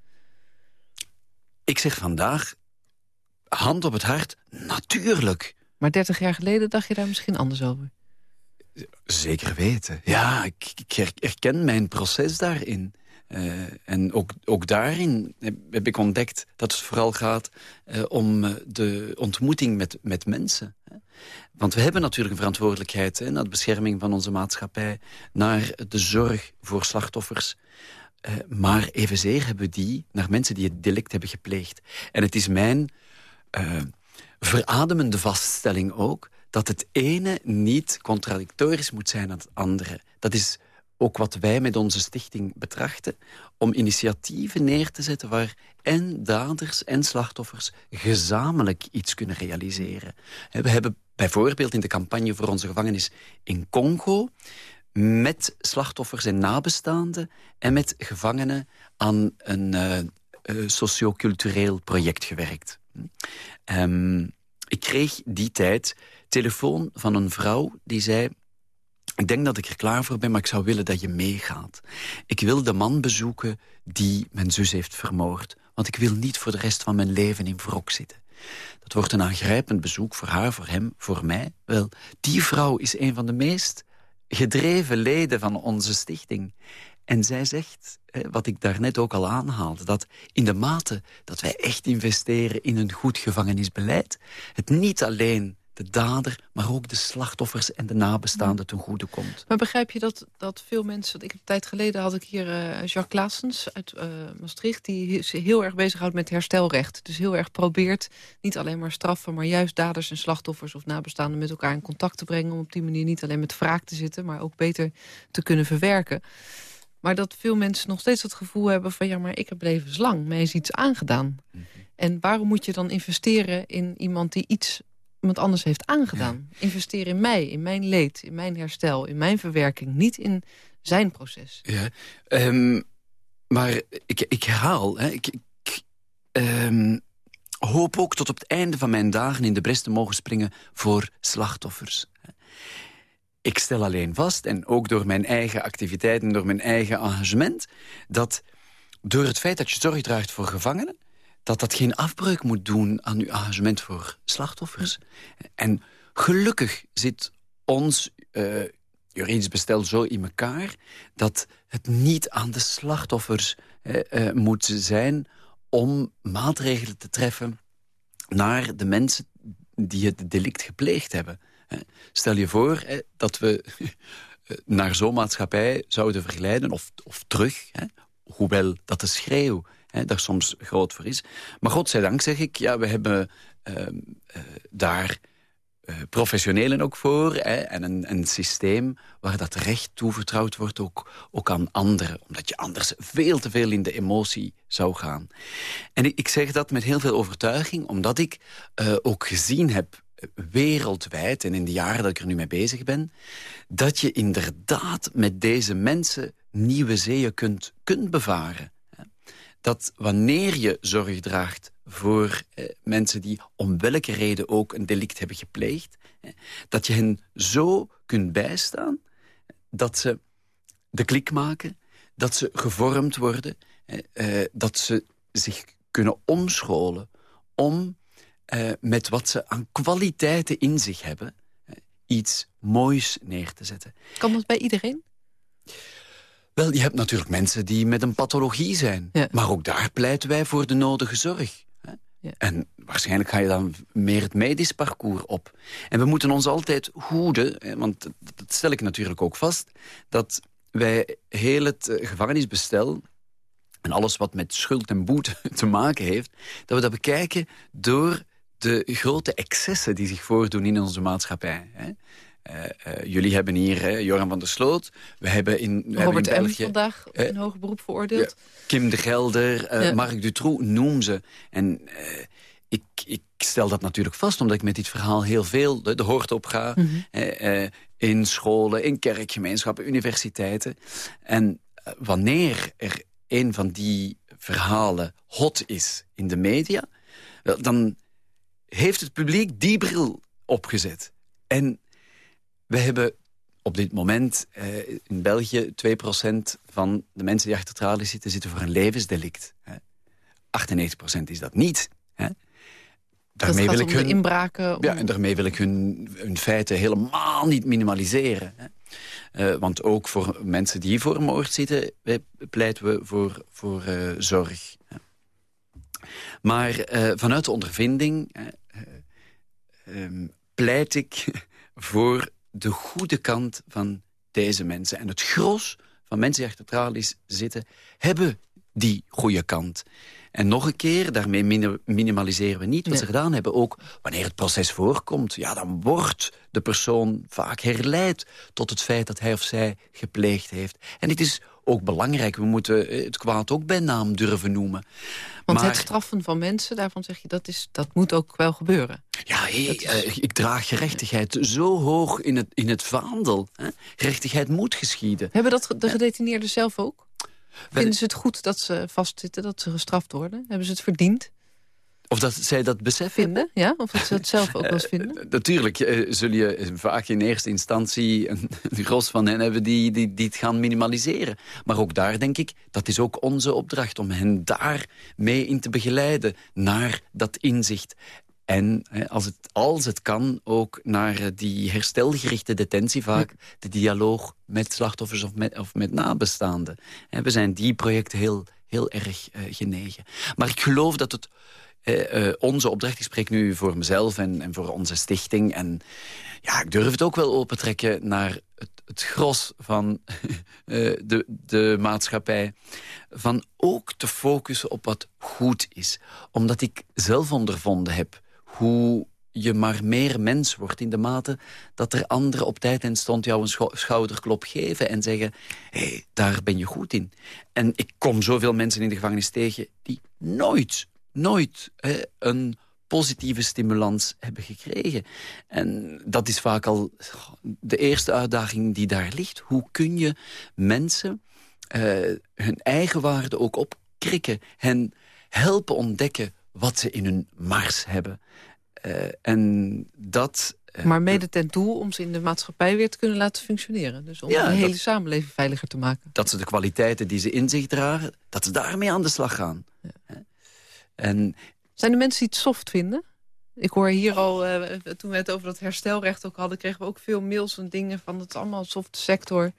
Ik zeg vandaag, hand op het hart, natuurlijk. Maar 30 jaar geleden dacht je daar misschien anders over? Zeker weten. Ja, ik, ik herken mijn proces daarin. Uh, en ook, ook daarin heb, ik ontdekt dat het vooral gaat uh, om eh, de ontmoeting met, met mensen. Want we hebben natuurlijk een verantwoordelijkheid hè, naar de bescherming van onze maatschappij... naar de zorg voor slachtoffers. Maar evenzeer hebben we die naar mensen die het delict hebben gepleegd. En het is mijn verademende vaststelling ook dat het ene niet contradictorisch moet zijn aan het andere. Dat is ook wat wij met onze stichting betrachten... om initiatieven neer te zetten waar en daders en slachtoffers... gezamenlijk iets kunnen realiseren. We hebben bijvoorbeeld in de campagne voor onze gevangenis in Congo... met slachtoffers en nabestaanden en met gevangenen... aan een uh, sociocultureel project gewerkt. Um, ik kreeg die tijd telefoon van een vrouw die zei... ik denk dat ik er klaar voor ben, maar ik zou willen dat je meegaat. Ik wil de man bezoeken die mijn zus heeft vermoord. Want ik wil niet voor de rest van mijn leven in wrok zitten. Dat wordt een aangrijpend bezoek voor haar, voor hem, voor mij. Wel, die vrouw is een van de meest gedreven leden van onze stichting. En zij zegt, wat ik daarnet ook al aanhaalde... dat in de mate dat wij echt investeren in een goed gevangenisbeleid... het niet alleen de dader, maar ook de slachtoffers en de nabestaanden ten goede komt. Maar begrijp je dat, dat veel mensen... Ik, een tijd geleden had ik hier uh, Jacques Klaasens uit uh, Maastricht... die zich heel erg bezighoudt met herstelrecht. Dus heel erg probeert niet alleen maar straffen... maar juist daders en slachtoffers of nabestaanden met elkaar in contact te brengen... om op die manier niet alleen met wraak te zitten... maar ook beter te kunnen verwerken. Maar dat veel mensen nog steeds het gevoel hebben van... ja, maar ik heb levenslang, mij is iets aangedaan. Mhm. En waarom moet je dan investeren in iemand die iets iemand anders heeft aangedaan? Ja. Investeer in mij, in mijn leed, in mijn herstel, in mijn verwerking. Niet in zijn proces. Ja, um, maar ik, ik herhaal, hè, ik, ik um, hoop ook tot op het einde van mijn dagen... in de bres te mogen springen voor slachtoffers ik stel alleen vast, en ook door mijn eigen activiteiten... door mijn eigen engagement... dat door het feit dat je zorg draagt voor gevangenen... dat dat geen afbreuk moet doen aan uw engagement voor slachtoffers. En gelukkig zit ons uh, juridisch bestel zo in elkaar... dat het niet aan de slachtoffers uh, uh, moet zijn... om maatregelen te treffen naar de mensen die het delict gepleegd hebben... Stel je voor dat we naar zo'n maatschappij zouden verglijden, of, of terug, hoewel dat de schreeuw hè, daar soms groot voor is. Maar godzijdank zeg ik, ja, we hebben uh, uh, daar uh, professionelen ook voor... Hè, en een, systeem waar dat recht toevertrouwd wordt ook, ook aan anderen. Omdat je anders veel te veel in de emotie zou gaan. En ik, zeg dat met heel veel overtuiging, omdat ik uh, ook gezien heb wereldwijd, en in de jaren dat ik er nu mee bezig ben... dat je inderdaad met deze mensen nieuwe zeeën kunt, kunt bevaren. Dat wanneer je zorg draagt voor eh, mensen die om welke reden ook een delict hebben gepleegd... dat je hen zo kunt bijstaan dat ze de klik maken, dat ze gevormd worden... dat ze zich kunnen omscholen om met wat ze aan kwaliteiten in zich hebben... iets moois neer te zetten. Kan dat bij iedereen? Wel, je hebt natuurlijk mensen die met een pathologie zijn. Maar ook daar pleiten wij voor de nodige zorg. Ja. En waarschijnlijk ga je dan meer het medisch parcours op. En we moeten ons altijd hoeden, want dat stel ik natuurlijk ook vast... dat wij heel het eh, gevangenisbestel en alles wat met schuld en boete te maken heeft... dat we dat bekijken door de grote excessen die zich voordoen in onze maatschappij. Uh, jullie hebben hier Joran van der Sloot. We hebben in, we Robert hebben in België, vandaag in hoger beroep veroordeeld. Kim de Gelder, Marc Dutroux, noem ze. En ik, ik, stel dat natuurlijk vast, omdat ik met dit verhaal heel veel de, de hoort op ga. Mhm. in scholen, in kerkgemeenschappen, universiteiten. En wanneer er een van die verhalen hot is in de media... dan heeft het publiek die bril opgezet. En we hebben op dit moment eh, in België 2% van de mensen die achter tralies zitten... zitten voor een levensdelict. Hè. 98% is dat niet. Hè. Daarmee wil ik hun inbraken. Ja, en daarmee wil ik hun, hun feiten helemaal niet minimaliseren. Hè. Uh, want ook voor mensen die voor een moord zitten... pleiten we voor, voor uh, zorg. Hè. Maar uh, vanuit de ondervinding ehm, pleit ik voor de goede kant van deze mensen. En het gros van mensen die achter tralies zitten... hebben die goede kant. En nog een keer, daarmee minimaliseren we niet wat ze gedaan hebben. Ook wanneer het proces voorkomt, ja, dan wordt de persoon vaak herleid... tot het feit dat hij of zij gepleegd heeft. En dit is ook belangrijk. We moeten eh, het kwaad ook bij naam durven noemen. Want het straffen van mensen, daarvan zeg je, dat, is, dat moet ook wel gebeuren. Ja, ik, eh, ik draag gerechtigheid zo hoog in het, in het vaandel. Hè? Gerechtigheid moet geschieden. Hebben dat de gedetineerden zelf ook? Vinden ze het goed dat ze vastzitten, dat ze gestraft worden? Hebben ze het verdiend? Of dat zij dat beseffen? Vinden, ja? Of dat ze het zelf ook wel eens vinden? Uh, natuurlijk uh, zul je vaak in eerste instantie... een, een gros van hen hebben die, die, die het gaan minimaliseren. Maar ook daar denk ik, dat is ook onze opdracht... om hen daar mee in te begeleiden naar dat inzicht. En als het, als het kan, ook naar eh, die herstelgerichte detentie vaak... de dialoog met slachtoffers of met, of met nabestaanden. We zijn die projecten heel, heel erg genegen. Maar ik geloof dat het uh, onze opdracht, ik spreek nu voor mezelf en, en voor onze stichting... en ja, ik durf het ook wel opentrekken naar het, het gros van de, de maatschappij... van ook te focussen op wat goed is. Omdat ik zelf ondervonden heb hoe je maar meer mens wordt in de mate dat er anderen op tijd en stond jou een schouderklop geven en zeggen, hé, hey, daar ben je goed in. En ik kom zoveel mensen in de gevangenis tegen die nooit, nooit hè, een positieve stimulans hebben gekregen. En dat is vaak al de eerste uitdaging die daar ligt. Hoe kun je mensen uh, hun eigen waarde ook opkrikken, hen helpen ontdekken wat ze in hun mars hebben. Uh, en dat... Uh, maar mede ten doel om ze in de maatschappij weer te kunnen laten functioneren. Dus om ja, de hele dat, samenleving veiliger te maken. Dat ze de kwaliteiten die ze in zich dragen, dat ze daarmee aan de slag gaan. Ja. En, Zijn er mensen die het soft vinden? Ik hoor hier al, uh, toen we het over dat herstelrecht ook hadden... kregen we ook veel mails en dingen van het allemaal soft sector...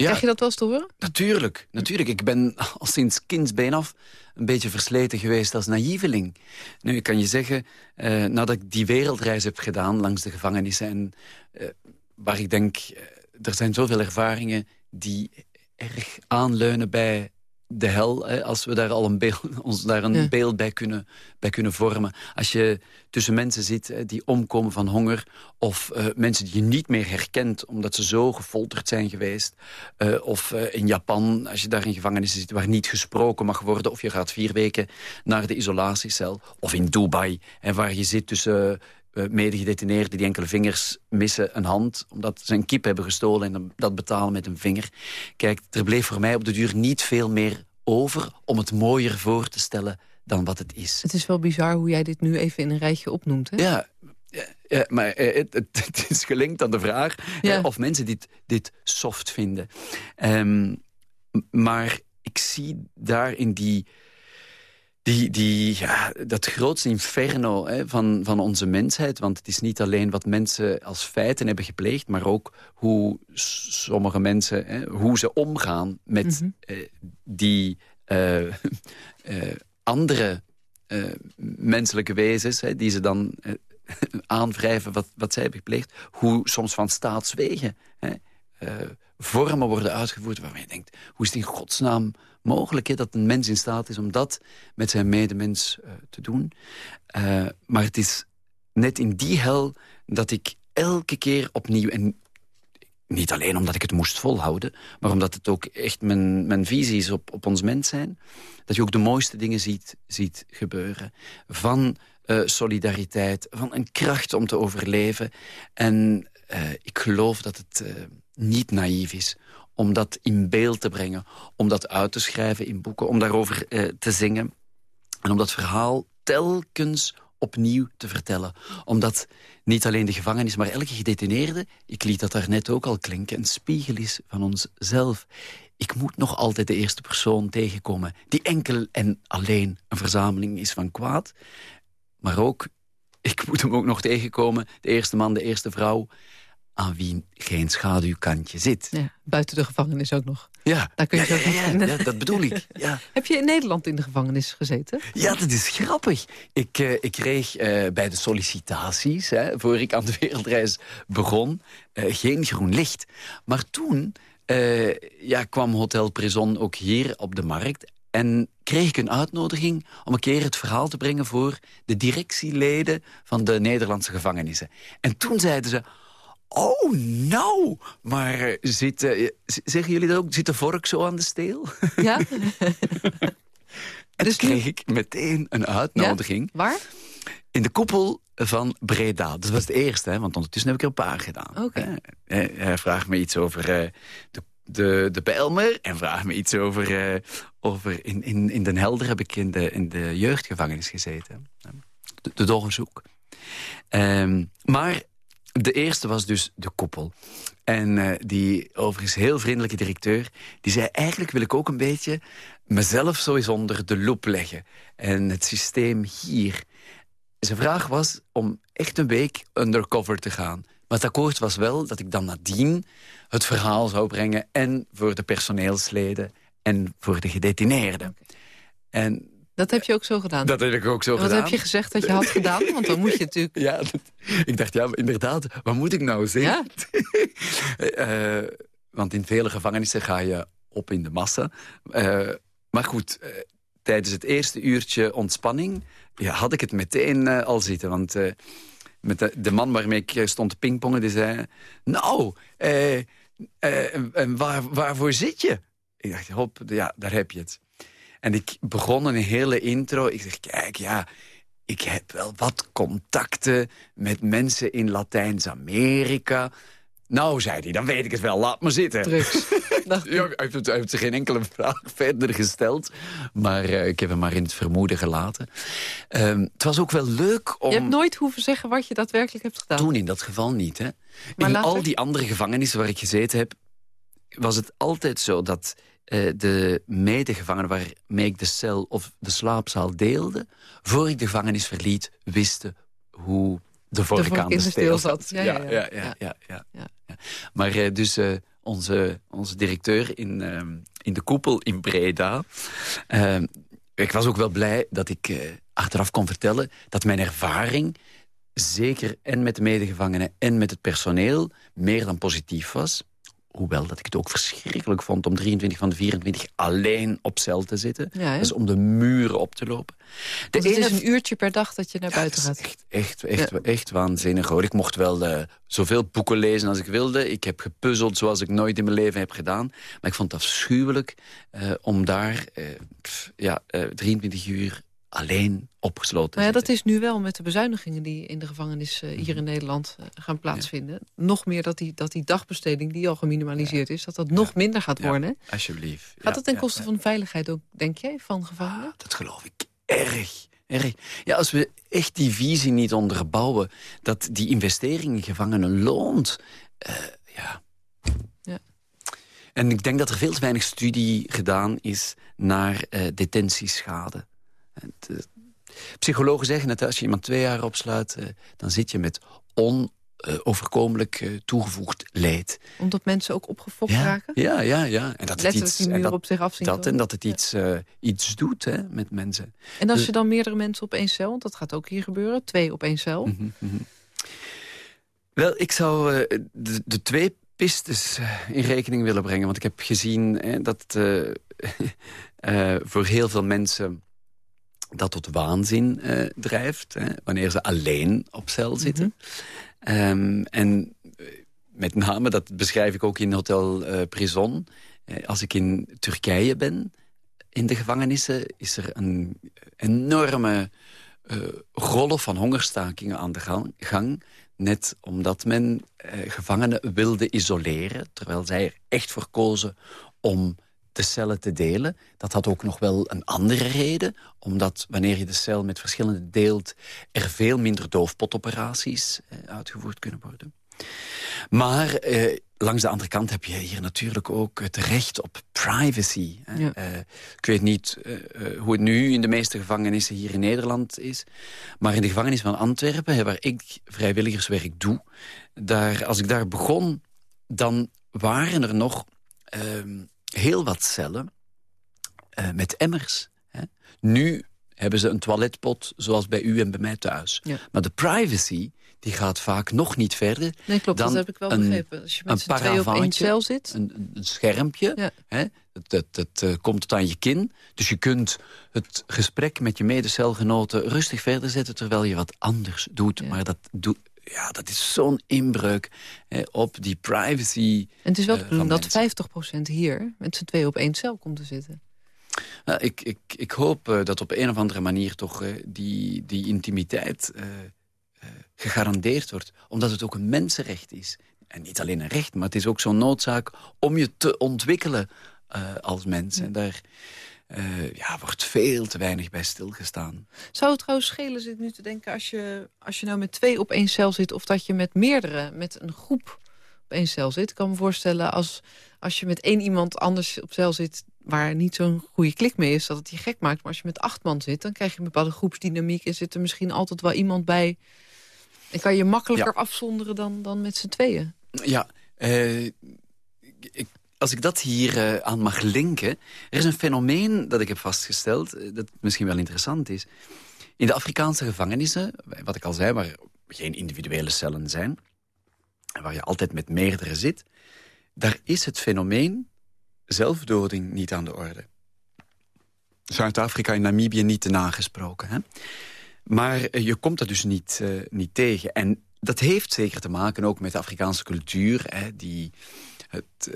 Ja, Krijg je dat wel eens te horen? Natuurlijk, natuurlijk. Ik ben al sinds kindsbeen af een beetje versleten geweest als naïveling. Nu, ik kan je zeggen, uh, nadat ik die wereldreis heb gedaan langs de gevangenissen... en uh, waar ik denk, er zijn zoveel ervaringen die erg aanleunen bij de hel, hè, als we daar al een beeld, ons daar een ja. beeld bij kunnen, bij kunnen vormen. Als je tussen mensen zit hè, die omkomen van honger... of uh, mensen die je niet meer herkent omdat ze zo gefolterd zijn geweest... Uh, of uh, in Japan, als je daar in gevangenissen zit... waar niet gesproken mag worden... of je gaat vier weken naar de isolatiecel. Of in Dubai, hè, waar je zit tussen medegedetineerden die enkele vingers missen een hand... omdat ze een kip hebben gestolen en dat betalen met een vinger. Kijk, er bleef voor mij op de duur niet veel meer over... om het mooier voor te stellen dan wat het is. Het is wel bizar hoe jij dit nu even in een rijtje opnoemt, hè? Ja, ja, maar het, het, is gelinkt aan de vraag ja. of mensen dit, dit soft vinden. Um, maar ik zie daar in die die, die, ja, dat grootste inferno hè, van, van onze mensheid. Want het is niet alleen wat mensen als feiten hebben gepleegd... maar ook hoe sommige mensen, hè, hoe ze omgaan met mhm. eh, die uh, uh, andere menselijke wezens... Hè, die ze dan aanwrijven wat, wat zij hebben gepleegd. Hoe soms van staatswegen hè, vormen worden uitgevoerd... waarvan je denkt, hoe is het in godsnaam mogelijk hè, dat een mens in staat is om dat met zijn medemens uh, te doen. Uh, maar het is net in die hel dat ik elke keer opnieuw... en niet alleen omdat ik het moest volhouden... maar omdat het ook echt mijn, mijn visie is op, op ons mens zijn... dat je ook de mooiste dingen ziet, ziet gebeuren. Van uh, solidariteit, van een kracht om te overleven. En ik geloof dat het niet naïef is om dat in beeld te brengen, om dat uit te schrijven in boeken, om daarover eh, te zingen. En om dat verhaal telkens opnieuw te vertellen. Omdat niet alleen de gevangenis, maar elke gedetineerde... ik liet dat daar net ook al klinken, een spiegel is van onszelf. Ik moet nog altijd de eerste persoon tegenkomen... die enkel en alleen een verzameling is van kwaad. Maar ook, ik moet hem ook nog tegenkomen... de eerste man, de eerste vrouw aan wie geen schaduwkantje zit. Ja, buiten de gevangenis ook nog. Ja, Daar kun je ja, ja, ja, dat bedoel ik. Ja. Heb je in Nederland in de gevangenis gezeten? Ja, dat is grappig. Ik, uh, ik kreeg uh, bij de sollicitaties, hè, voor ik aan de wereldreis begon, uh, geen groen licht. Maar toen ja, kwam Hotel Prison ook hier op de markt. En kreeg ik een uitnodiging om een keer het verhaal te brengen... voor de directieleden van de Nederlandse gevangenissen. En toen zeiden ze... Oh, nou, maar eh, zitten, eh, zeggen jullie dat ook? Zit de vork zo aan de steel? Ja. en dus kreeg ik meteen een uitnodiging. Waar? In de koepel van Breda. Dat was het eerste, hè, want ondertussen heb ik er een paar gedaan. Oké. Hij vraagt me iets over uh, de, de, de Bijlmer... en vraagt me iets over... Uh, over in, in, in Den Helder heb ik in de, in de jeugdgevangenis gezeten. De, de Doggenzoek. Um, maar de eerste was dus de koppel. En uh, die overigens heel vriendelijke directeur... die zei, eigenlijk wil ik ook een beetje mezelf zo eens onder de loep leggen. En het systeem hier. Zijn vraag was om echt een week undercover te gaan. Maar het akkoord was wel dat ik dan nadien het verhaal zou brengen... en voor de personeelsleden en voor de gedetineerden. En dat heb je ook zo gedaan? Dat heb ik ook zo wat gedaan. Wat heb je gezegd dat je had gedaan? Want dan moet je natuurlijk... Ja, ik dacht, ja, inderdaad, wat moet ik nou zeggen? Ja? uh, want in vele gevangenissen ga je op in de massa. Uh, maar goed, uh, tijdens het eerste uurtje ontspanning... Ja, had ik het meteen al zitten. Want met de, de, man waarmee ik stond te pingpongen, die zei... Nou, waar, waarvoor zit je? Ik dacht, hop, ja, daar heb je het. En ik begon een hele intro. Ik zeg, kijk, ja, ik heb wel wat contacten met mensen in Latijns-Amerika. Nou, zei hij, dan weet ik het wel, laat me zitten. Ja, hij, heeft, hij heeft geen enkele vraag verder gesteld. Maar uh, ik heb hem maar in het vermoeden gelaten. Um, het was ook wel leuk om... Je hebt nooit hoeven zeggen wat je daadwerkelijk hebt gedaan? Toen in dat geval niet, hè. Maar in later... al die andere gevangenissen waar ik gezeten heb... was het altijd zo dat uh, de medegevangenen waarmee ik de cel of de slaapzaal deelde... voor ik de gevangenis verliet, wisten hoe de vork aan de steel zat. Ja, ja, ja. ja, ja, ja, ja. Maar uh, dus uh, onze, onze directeur in, ehm, in de koepel in Breda... Ehm, ik was ook wel blij dat ik achteraf kon vertellen... dat mijn ervaring zeker en met de medegevangenen en met het personeel... meer dan positief was. Hoewel dat ik het ook verschrikkelijk vond om 23 van de 24 alleen op cel te zitten. Ja, dus om de muren op te lopen. De ene... is een uurtje per dag dat je naar buiten gaat. Echt, echt, echt, echt waanzinnig hoor. Ik mocht wel uh, zoveel boeken lezen als ik wilde. Ik heb gepuzzeld zoals ik nooit in mijn leven heb gedaan. Maar ik vond het afschuwelijk uh, om daar uh, pff, ja, 23 uur alleen opgesloten maar ja, Dat is nu wel met de bezuinigingen die in de gevangenis uh, hier in mhm. Nederland uh, gaan plaatsvinden. Nog meer dat die, dat die dagbesteding, die al geminimaliseerd is... dat dat nog minder gaat worden. alsjeblieft. Gaat dat ten koste van de veiligheid ook, denk jij, van gevangenen? Ah, dat geloof ik erg. Erg. Ja, als we echt die visie niet onderbouwen... dat die investering in gevangenen loont... Uh, ja, En ik denk dat er veel te weinig studie gedaan is naar detentieschade. De, psychologen zeggen dat als je iemand twee jaar opsluit... Uh, dan zit je met onoverkomelijk uh, toegevoegd leed. Omdat mensen ook opgefokt ja, raken? Ja, ja, ja. En dat Letterlijk het iets, en dat, op zich afzien. dat, en dat het iets, uh, iets doet hè, met mensen. En als je dan meerdere mensen op één cel, want dat gaat ook hier gebeuren... twee op één cel... Mm -hmm, mm -hmm. Wel, ik zou de, de, twee pistes in rekening willen brengen. Want ik heb gezien hè, dat voor heel veel mensen dat tot waanzin drijft. Hè, wanneer ze alleen op cel zitten. Mm -hmm. um, en met name, dat beschrijf ik ook in Hotel Prison. als ik in Turkije ben, in de gevangenissen... is er een enorme golf van hongerstakingen aan de gang... gang Net omdat men eh, gevangenen wilde isoleren... terwijl zij er echt voor kozen om de cellen te delen. Dat had ook nog wel een andere reden. Omdat wanneer je de cel met verschillende deelt... er veel minder doofpotoperaties eh, uitgevoerd kunnen worden. Maar eh, langs de andere kant heb je hier natuurlijk ook het recht op privacy. Hè? Ja. Uh, ik weet niet uh, uh, hoe het nu in de meeste gevangenissen hier in Nederland is. Maar in de gevangenis van Antwerpen, hè, waar ik vrijwilligerswerk doe... Daar, als ik daar begon, dan waren er nog ehm, heel wat cellen met emmers. Hè? Nu hebben ze een toiletpot zoals bij u en bij mij thuis. Ja. Maar de privacy die gaat vaak nog niet verder. Nee, klopt, dan dat heb ik wel een, begrepen. Als je met z'n tweeën op één cel zit. Een, een schermpje, ja. hè, dat, dat, dat uh, komt tot aan je kin. Dus je kunt het gesprek met je medecelgenoten rustig verder zetten... terwijl je wat anders doet. Ja. Maar dat, doe, ja, dat is zo'n inbreuk hè, op die privacy En het is wel uh, de bedoeling dat 50% hier met z'n tweeën op één cel komt te zitten. Nou, ik, ik, ik hoop uh, dat op een of andere manier toch die, die intimiteit gegarandeerd wordt. Omdat het ook een mensenrecht is. En niet alleen een recht, maar het is ook zo'n noodzaak... om je te ontwikkelen als mens. Ja. En daar uh, ja, wordt veel te weinig bij stilgestaan. Zou het trouwens schelen, zit nu te denken... Als je, als je nou met twee op één cel zit... of dat je met meerdere, met een groep op één cel zit? Ik kan me voorstellen, als, als je met één iemand anders op cel zit... waar niet zo'n goede klik mee is, dat het je gek maakt. Maar als je met acht man zit, dan krijg je een bepaalde groepsdynamiek... en zit er misschien altijd wel iemand bij... En kan je makkelijker ja. afzonderen dan, dan met z'n tweeën? Ja, uh, ik, als ik dat hier uh, aan mag linken... er is een fenomeen dat ik heb vastgesteld... Uh, dat misschien wel interessant is. In de Afrikaanse gevangenissen, wat ik al zei... waar geen individuele cellen zijn... waar je altijd met meerdere zit... daar is het fenomeen zelfdoding niet aan de orde. Zuid-Afrika en Namibië niet te nagesproken, hè? Maar je komt dat dus niet, niet tegen. En dat heeft zeker te maken ook met de Afrikaanse cultuur... Hè, die het,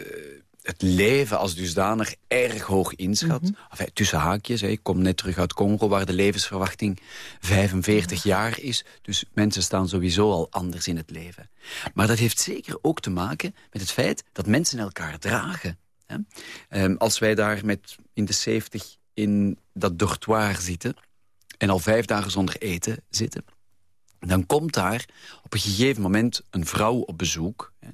het leven als dusdanig erg hoog inschat. Mm -hmm. enfin, tussen haakjes, hè. ik kom net terug uit Congo... waar de levensverwachting 45 ja. jaar is. Dus mensen staan sowieso al anders in het leven. Maar dat heeft zeker ook te maken met het feit... dat mensen elkaar dragen. Hè. Um, als wij daar met in de 70 in dat dortoir zitten en al vijf dagen zonder eten zitten... dan komt daar op een gegeven moment een vrouw op bezoek. Hè,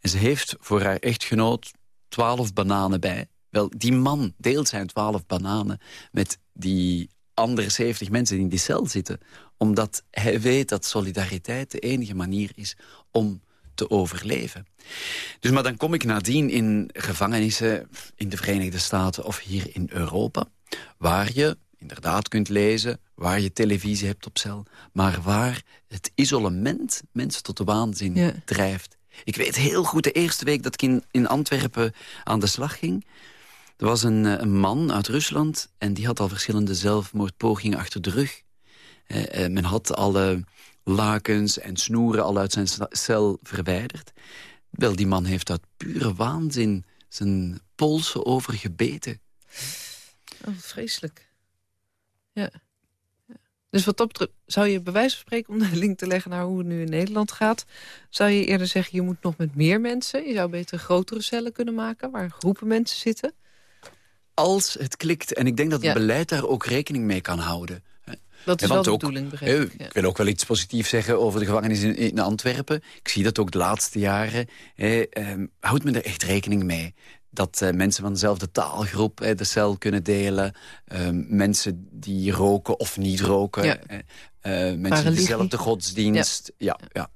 en ze heeft voor haar echtgenoot twaalf bananen bij. Wel, die man deelt zijn twaalf bananen met die andere 70 mensen die in die cel zitten. Omdat hij weet dat solidariteit de enige manier is om te overleven. Dus maar dan kom ik nadien in gevangenissen in de Verenigde Staten of hier in Europa... waar je inderdaad kunt lezen, waar je televisie hebt op cel... maar waar het isolement mensen tot de waanzin ja. drijft. Ik weet heel goed, de eerste week dat ik in, Antwerpen aan de slag ging... er was een, een man uit Rusland en die had al verschillende zelfmoordpogingen achter de rug. Eh, men had alle lakens en snoeren al uit zijn cel verwijderd. Wel, die man heeft uit pure waanzin zijn polsen overgebeten. Oh, vreselijk. Ja. Dus wat dat betreft, zou je bij wijze van spreken... om de link te leggen naar hoe het nu in Nederland gaat... zou je eerder zeggen, je moet nog met meer mensen... je zou beter grotere cellen kunnen maken... waar groepen mensen zitten? Als het klikt. En ik denk dat het ja. beleid daar ook rekening mee kan houden. Dat is wel de bedoeling, ik. Ja. Wil ook wel iets positiefs zeggen over de gevangenis in, in Antwerpen. Ik zie dat ook de laatste jaren. Eh, eh, houdt men er echt rekening mee dat uh, mensen van dezelfde taalgroep uh, de cel kunnen delen. Uh, mensen die roken of niet roken. Ja. mensen die dezelfde godsdienst. Ja. ja, ja.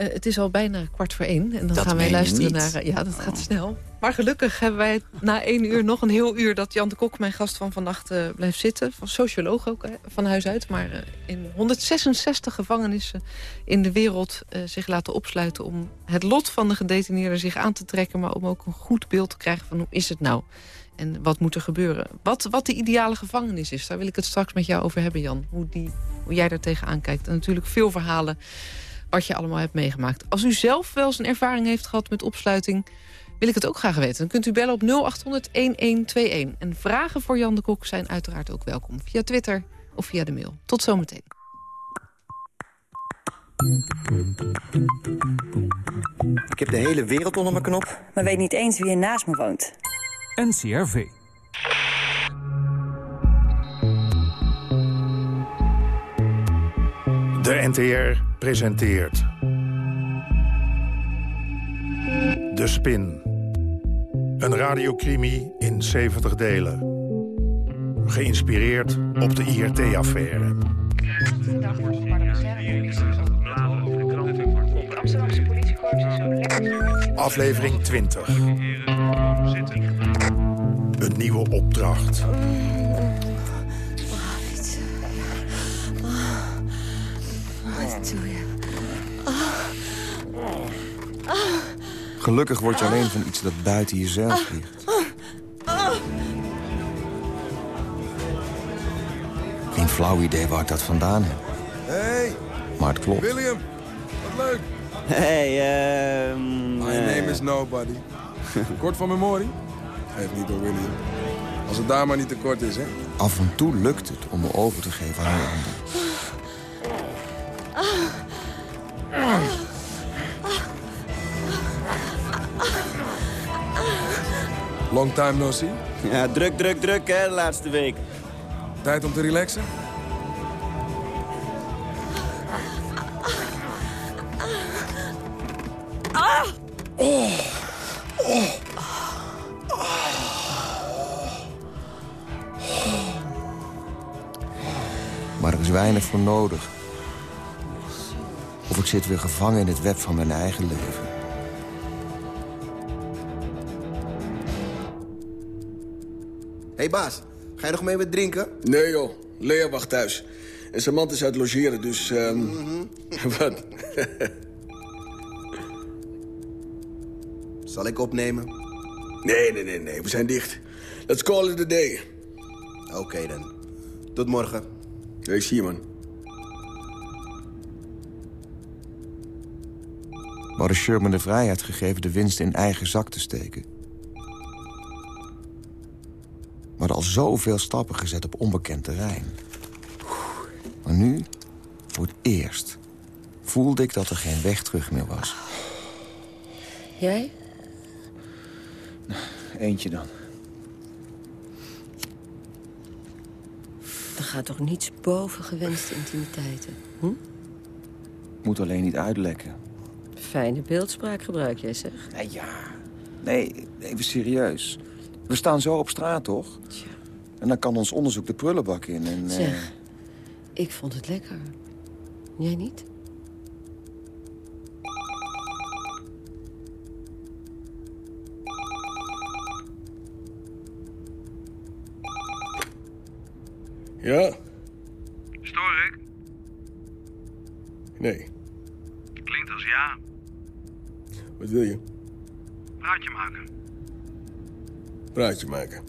Uh, het is al bijna kwart voor één. En dan dat gaan wij luisteren naar... ja, dat gaat snel. Maar gelukkig hebben wij na één uur nog een heel uur... dat Jan de Kok, mijn gast van vannacht, uh, blijft zitten. Van socioloog ook, van huis uit. Maar in 166 gevangenissen in de wereld zich laten opsluiten... om het lot van de gedetineerden zich aan te trekken... maar om ook een goed beeld te krijgen van hoe is het nou... En wat moet er gebeuren? Wat, wat de ideale gevangenis is, daar wil ik het straks met jou over hebben, Jan. Hoe, die, hoe jij daar tegenaan kijkt. En natuurlijk veel verhalen wat je allemaal hebt meegemaakt. Als u zelf wel eens een ervaring heeft gehad met opsluiting... wil ik het ook graag weten. Dan kunt u bellen op 0800-1121. En vragen voor Jan de Kok zijn uiteraard ook welkom. Via Twitter of via de mail. Tot zometeen. Ik heb de hele wereld onder mijn knop. Maar weet niet eens wie er naast me woont. NCRV. De NTR presenteert... De Spin. Een radiocrimi in 70 delen. Geïnspireerd op de IRT-affaire. Aflevering 20. Een nieuwe opdracht. Gelukkig word je alleen van iets dat buiten jezelf ligt. Geen flauw idee waar ik dat vandaan heb. Hey, Maar het klopt. William. Wat leuk. Hey, ehm... My eh, name is Nobody. Kort van memorie? Geef niet door William. Als het daar maar niet te kort is, hè? Af en toe lukt het om me over te geven aan een ander. Long time no see. Ja, druk, druk, druk, hè, de laatste week. Tijd om te relaxen? Maar er is weinig voor nodig. Ik zit weer gevangen in het web van mijn eigen leven. Hé hey baas, ga je nog mee met drinken? Nee joh, Lea wacht thuis. En Samantha is uit logeren, dus... ehm wat? Zal ik opnemen? nee, nee, nee, nee, we zijn dicht. Let's call it a day. Oké dan. Tot morgen. Hey, zie je man. We hadden Sherman de vrijheid gegeven de winst in eigen zak te steken. We hadden al zoveel stappen gezet op onbekend terrein. Maar nu, voor het eerst, voelde ik dat er geen weg terug meer was. Jij? Eentje dan. Er gaat toch niets boven gewenste intimiteiten? Hm? Moet alleen niet uitlekken. Fijne beeldspraak gebruik jij, zeg. Nee, ja. Nee, even serieus. We staan zo op straat, toch? En dan kan ons onderzoek de prullenbak in en... eh, Zeg, ik vond het lekker. Jij niet? Ja? Stoor ik? Nee. Klinkt als ja. Wat wil je? Praatje maken. Praatje maken.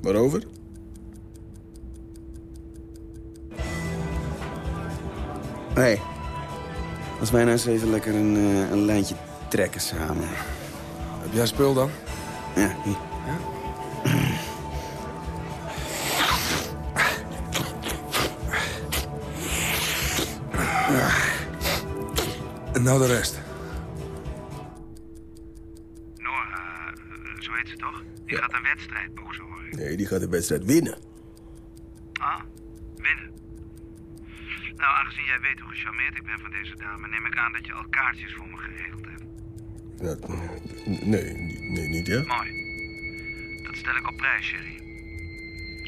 Waarover? Hé, hey, als wij nou eens even lekker een, eh, een lijntje trekken samen. Heb jij spul dan? Ja, hier. En nou de rest. Nee, die gaat de wedstrijd winnen. Ah, winnen. Nou, aangezien jij weet hoe gecharmeerd ik ben van deze dame... neem ik aan dat je al kaartjes voor me geregeld hebt. Nee, nee, niet ja. Mooi. Dat stel ik op prijs, Sherry.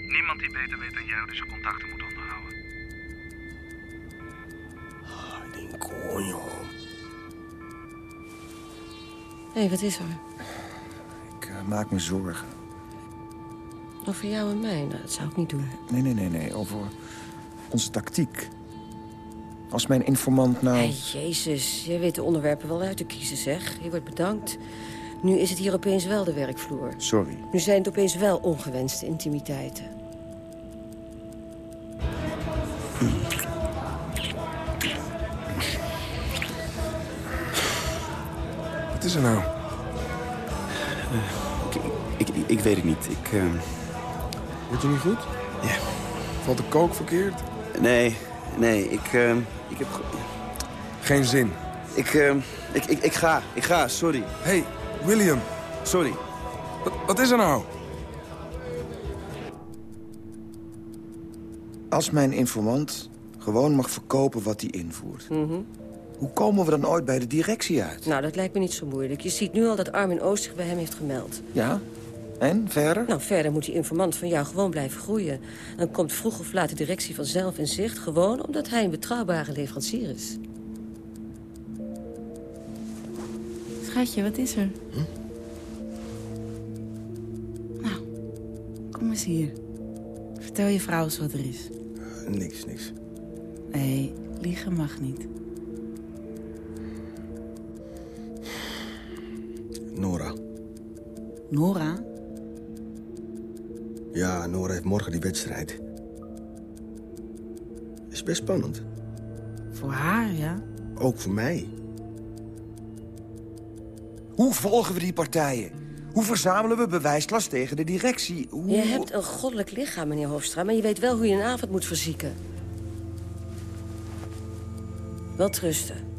Niemand die beter weet dan jij hoe zijn contacten moet onderhouden. Coño. Hé, wat is er? Ik eh, maak me zorgen. Over jou en mij? Nou, dat zou ik niet doen. Nee, nee, nee, nee. Over onze tactiek. Als mijn informant nou... Hé, jezus. Jij weet de onderwerpen wel uit te kiezen, zeg. Je wordt bedankt. Nu is het hier opeens wel de werkvloer. Sorry. Nu zijn het opeens wel ongewenste intimiteiten. Wat is er nou? Ik, ik, ik, ik weet het niet. Ik, uh... Word je niet goed? Ja. Valt de kook verkeerd? Nee, nee, ik, uh, ik heb... Geen zin. Ik, uh, ik, ik, ik ga, ik ga, sorry. hey, William. Sorry. Wat, wat is er nou? Als mijn informant gewoon mag verkopen wat hij invoert... Mhm. hoe komen we dan ooit bij de directie uit? Nou, dat lijkt me niet zo moeilijk. Je ziet nu al dat Armin Oost zich bij hem heeft gemeld. Ja? En, verder? Nou, verder moet die informant van jou gewoon blijven groeien. Dan komt vroeg of laat de directie vanzelf in zicht... gewoon omdat hij een betrouwbare leverancier is. Schatje, wat is er? Nou, kom eens hier. Vertel je vrouw eens wat er is. niks, niks. Nee, liegen mag niet. Nora. Nora? Ja, Nora heeft morgen die wedstrijd. Is best spannend. Voor haar, ja? Ook voor mij. Hoe volgen we die partijen? Hoe verzamelen we bewijslast tegen de directie? Hoe... Je hebt een goddelijk lichaam, meneer Hofstra... maar je weet wel hoe je een avond moet verzieken. Wel trusten.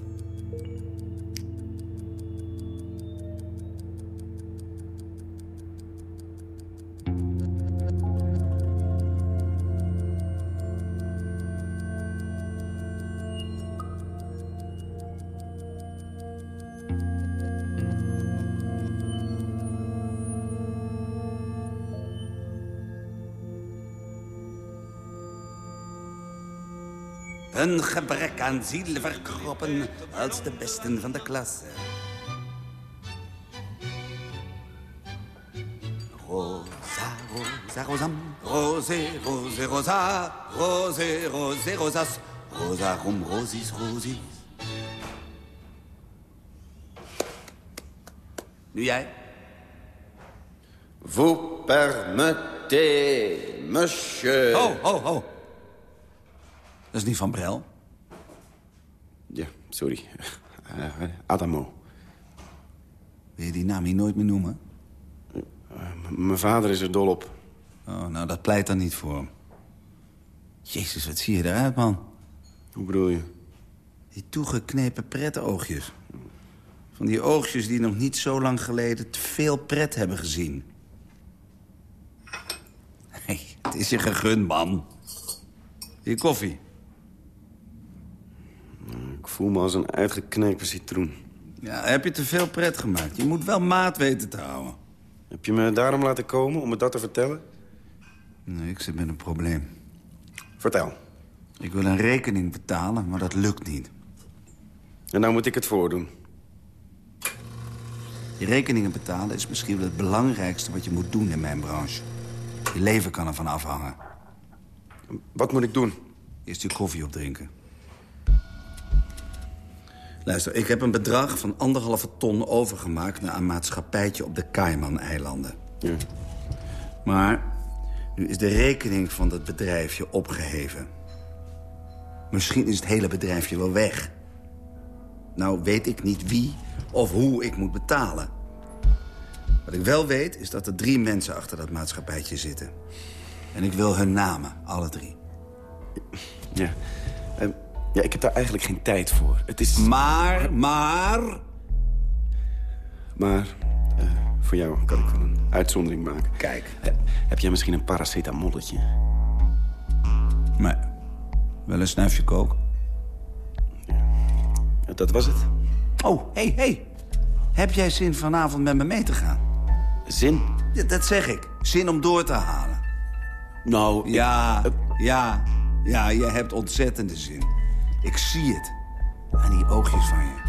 Een gebrek aan ziel verkroppen als de besten van de klasse. Rosa, rosa, rosam. Rose, rose, rosa. Rose, rose, rosas. Rosa, rum, rosis, rosis. Nu jij. Vous permettez, monsieur... Ho, ho, ho. Dat is niet van Brel. Ja, sorry. Uh, Adamo. Wil je die naam hier nooit meer noemen? Mijn vader is er dol op. Oh, nou, dat pleit dan niet voor hem. Jezus, wat zie je eruit, man. Hoe bedoel je? Die toegeknepen pretoogjes. Van die oogjes die nog niet zo lang geleden te veel pret hebben gezien. Hey, het is je gegund, man. Je koffie. Ik voel me als een uitgeknepen citroen. Ja, heb je te veel pret gemaakt. Je moet wel maat weten te houden. Heb je me daarom laten komen om me dat te vertellen? Nee, ik zit met een probleem. Vertel. Ik wil een rekening betalen, maar dat lukt niet. En nou moet ik het voordoen. Je rekeningen betalen is misschien wel het belangrijkste wat je moet doen in mijn branche. Je leven kan ervan afhangen. Wat moet ik doen? Eerst je koffie opdrinken. Luister, ik heb een bedrag van anderhalve ton overgemaakt... naar een maatschappijtje op de Cayman-eilanden. Ja. Maar nu is de rekening van dat bedrijfje opgeheven. Misschien is het hele bedrijfje wel weg. Nou weet ik niet wie of hoe ik moet betalen. Wat ik wel weet is dat er drie mensen achter dat maatschappijtje zitten. En ik wil hun namen, alle drie. Ja, ja ik heb daar eigenlijk geen tijd voor. Het is... Maar, maar... Maar, uh, voor jou kan ik wel een uitzondering maken. Kijk. Heb jij misschien een paracetamolletje? Nee. Wel een snuifje kook. Ja, dat was het. Oh, hé, hey, hé. Hey. Heb jij zin vanavond met me mee te gaan? Zin? Ja, dat zeg ik. Zin om door te halen. Nou, ik- Ja, ja, ja, je hebt ontzettende zin. Ik zie het. Aan die oogjes van je.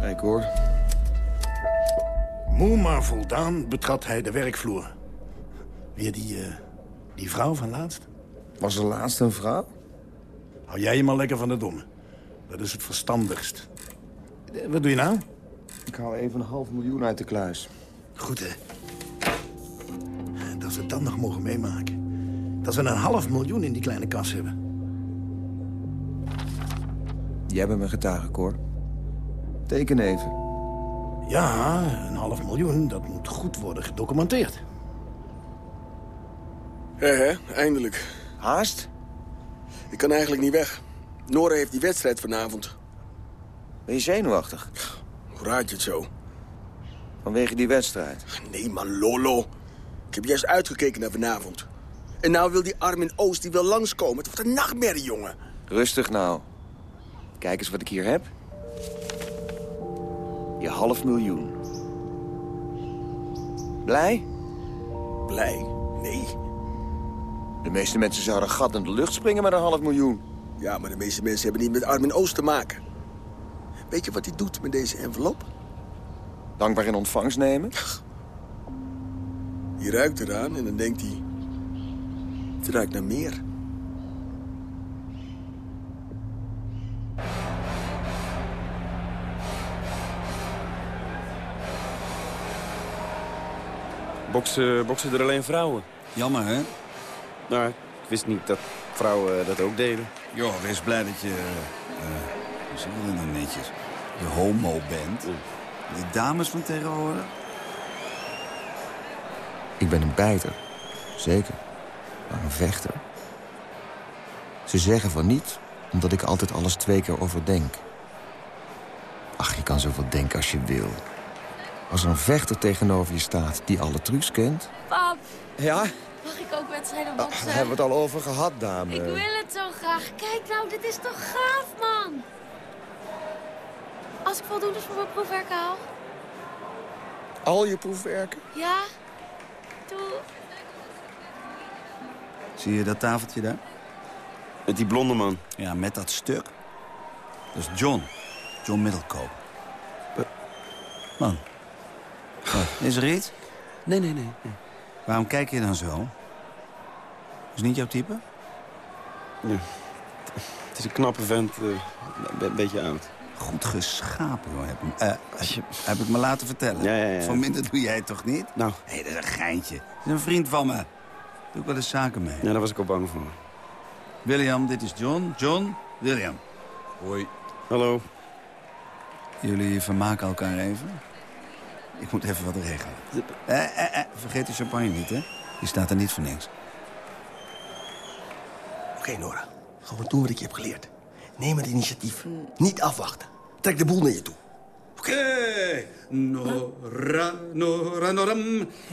Kijk hoor. Moe maar voldaan betrad hij de werkvloer. Weer die, eh, die vrouw van laatst? Was er laatst een vrouw? Hou jij je maar lekker van de domme. Dat is het verstandigst. Eh, Wat doe je nou? Ik haal even een half miljoen uit de kluis. Goed, hè? Dat we het dan nog mogen meemaken. Dat we een half miljoen in die kleine kas hebben. Jij bent mijn getuige, Cor. Teken even. Ja, een half miljoen, dat moet goed worden gedocumenteerd. Hé, hè, eindelijk. Haast? Ik kan eigenlijk niet weg. Nora heeft die wedstrijd vanavond. Ben je zenuwachtig? Hoe raad je het zo? Vanwege die wedstrijd? Nee, man, Lolo. Ik heb juist uitgekeken naar vanavond. En nou wil die Armin Oost die wil langskomen. Het wordt een nachtmerrie, jongen. Rustig nou. Kijk eens wat ik hier heb. Je half miljoen. Blij? Blij? Nee. De meeste mensen zouden gat in de lucht springen met een half miljoen. Ja, maar de meeste mensen hebben niet met Armin Oost te maken. Weet je wat hij doet met deze envelop? Dankbaar in ontvangst nemen? Die ruikt eraan en dan denkt hij... Het ruikt naar meer. Boksen, boksen er alleen vrouwen? Jammer, hè? Nou, ik wist niet dat vrouwen dat ook deden. Joh, wees blij dat je... eh hoe zeg je dat nou netjes? Je homo bent. Die dames van tegenwoordig. Ik ben een bijter. Zeker. Maar een vechter. Ze zeggen van niet, omdat ik altijd alles twee keer overdenk. Ach, je kan zoveel denken als je wil. Als er een vechter tegenover je staat die alle trucs kent... Pap, Ja, mag ik ook wedstrijden daar boksen? hebben we het al over gehad, dame. Ik wil het zo graag. Kijk nou, dit is toch gaaf, man? Als ik voldoende voor mijn proefwerk haal? Al je proefwerken? Ja? Zie je dat tafeltje daar? Met die blonde man. Ja, met dat stuk. Dat is John. John Middelkoop. Man. Wat, is er iets? Nee, nee, nee. Waarom kijk je dan zo? Is niet jouw type? Het is een knappe vent, eh, een beetje oud. Goed geschapen, hoor. Heb, eh, heb, ik me laten vertellen. Ja, ja, ja. Van minder doe jij het toch niet? Nou. Hé, dat is een geintje. Dat is een vriend van me. Doe ik wel eens zaken mee. Ja, daar was ik al bang voor. William, dit is John. John, William. Hoi. Hallo. Jullie vermaken elkaar even? Ik moet even wat regelen. Eh, eh, eh, vergeet de champagne niet, hè? Die staat er niet voor niks. Oké, Nora. Gewoon doen wat ik je heb geleerd. Neem het initiatief. Niet afwachten. Trek de boel naar je toe. Oké. Nora, Nora, Noram.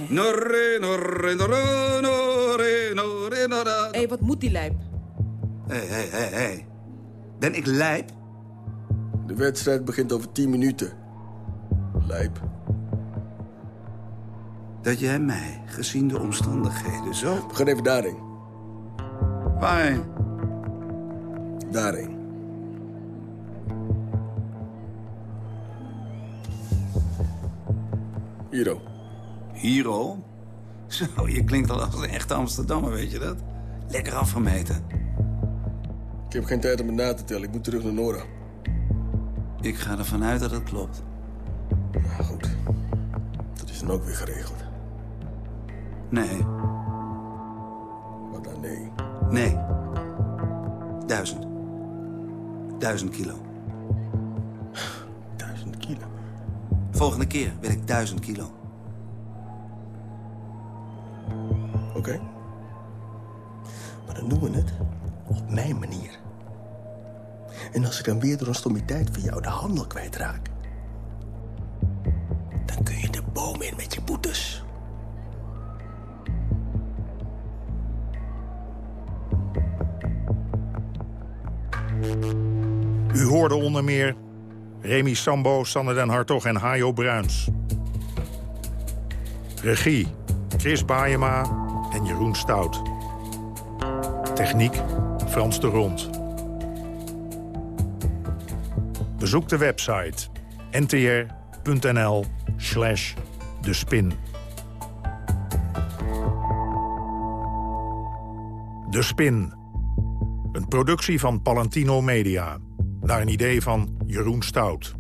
Norre, norre, norre, norre, norre, nora. Hé, wat moet die lijp? Hé, hé, hé, hé. Ben ik lijp? De wedstrijd begint over 10 minuten. Lijp. Dat jij mij, gezien de omstandigheden, zo... We gaan even daarheen. Waarheen? Daarheen. Hiro. Hiro? Zo, je klinkt al als een echte Amsterdammer, weet je dat? Lekker afgemeten. Ik heb geen tijd om het na te tellen. Ik moet terug naar Nora. Ik ga ervan uit dat het klopt. Nou, goed. Dat is dan ook weer geregeld. Nee, Wat dan nee? nee. Duizend. Duizend kilo. Volgende keer wil ik duizend kilo. Oké. Maar dan doen we het op mijn manier. En als ik dan weer door een stommiteit van jou de handel kwijtraak... dan kun je de boom in met je boetes. U hoorde onder meer Remy Sambo, Sanne den Hartog en Hajo Bruins. Regie Chris Baayema en Jeroen Stout. Techniek Frans de Rond. Bezoek de website ntr.nl slash de spin. De Spin. Een productie van Palantino Media. Naar een idee van Jeroen Stout.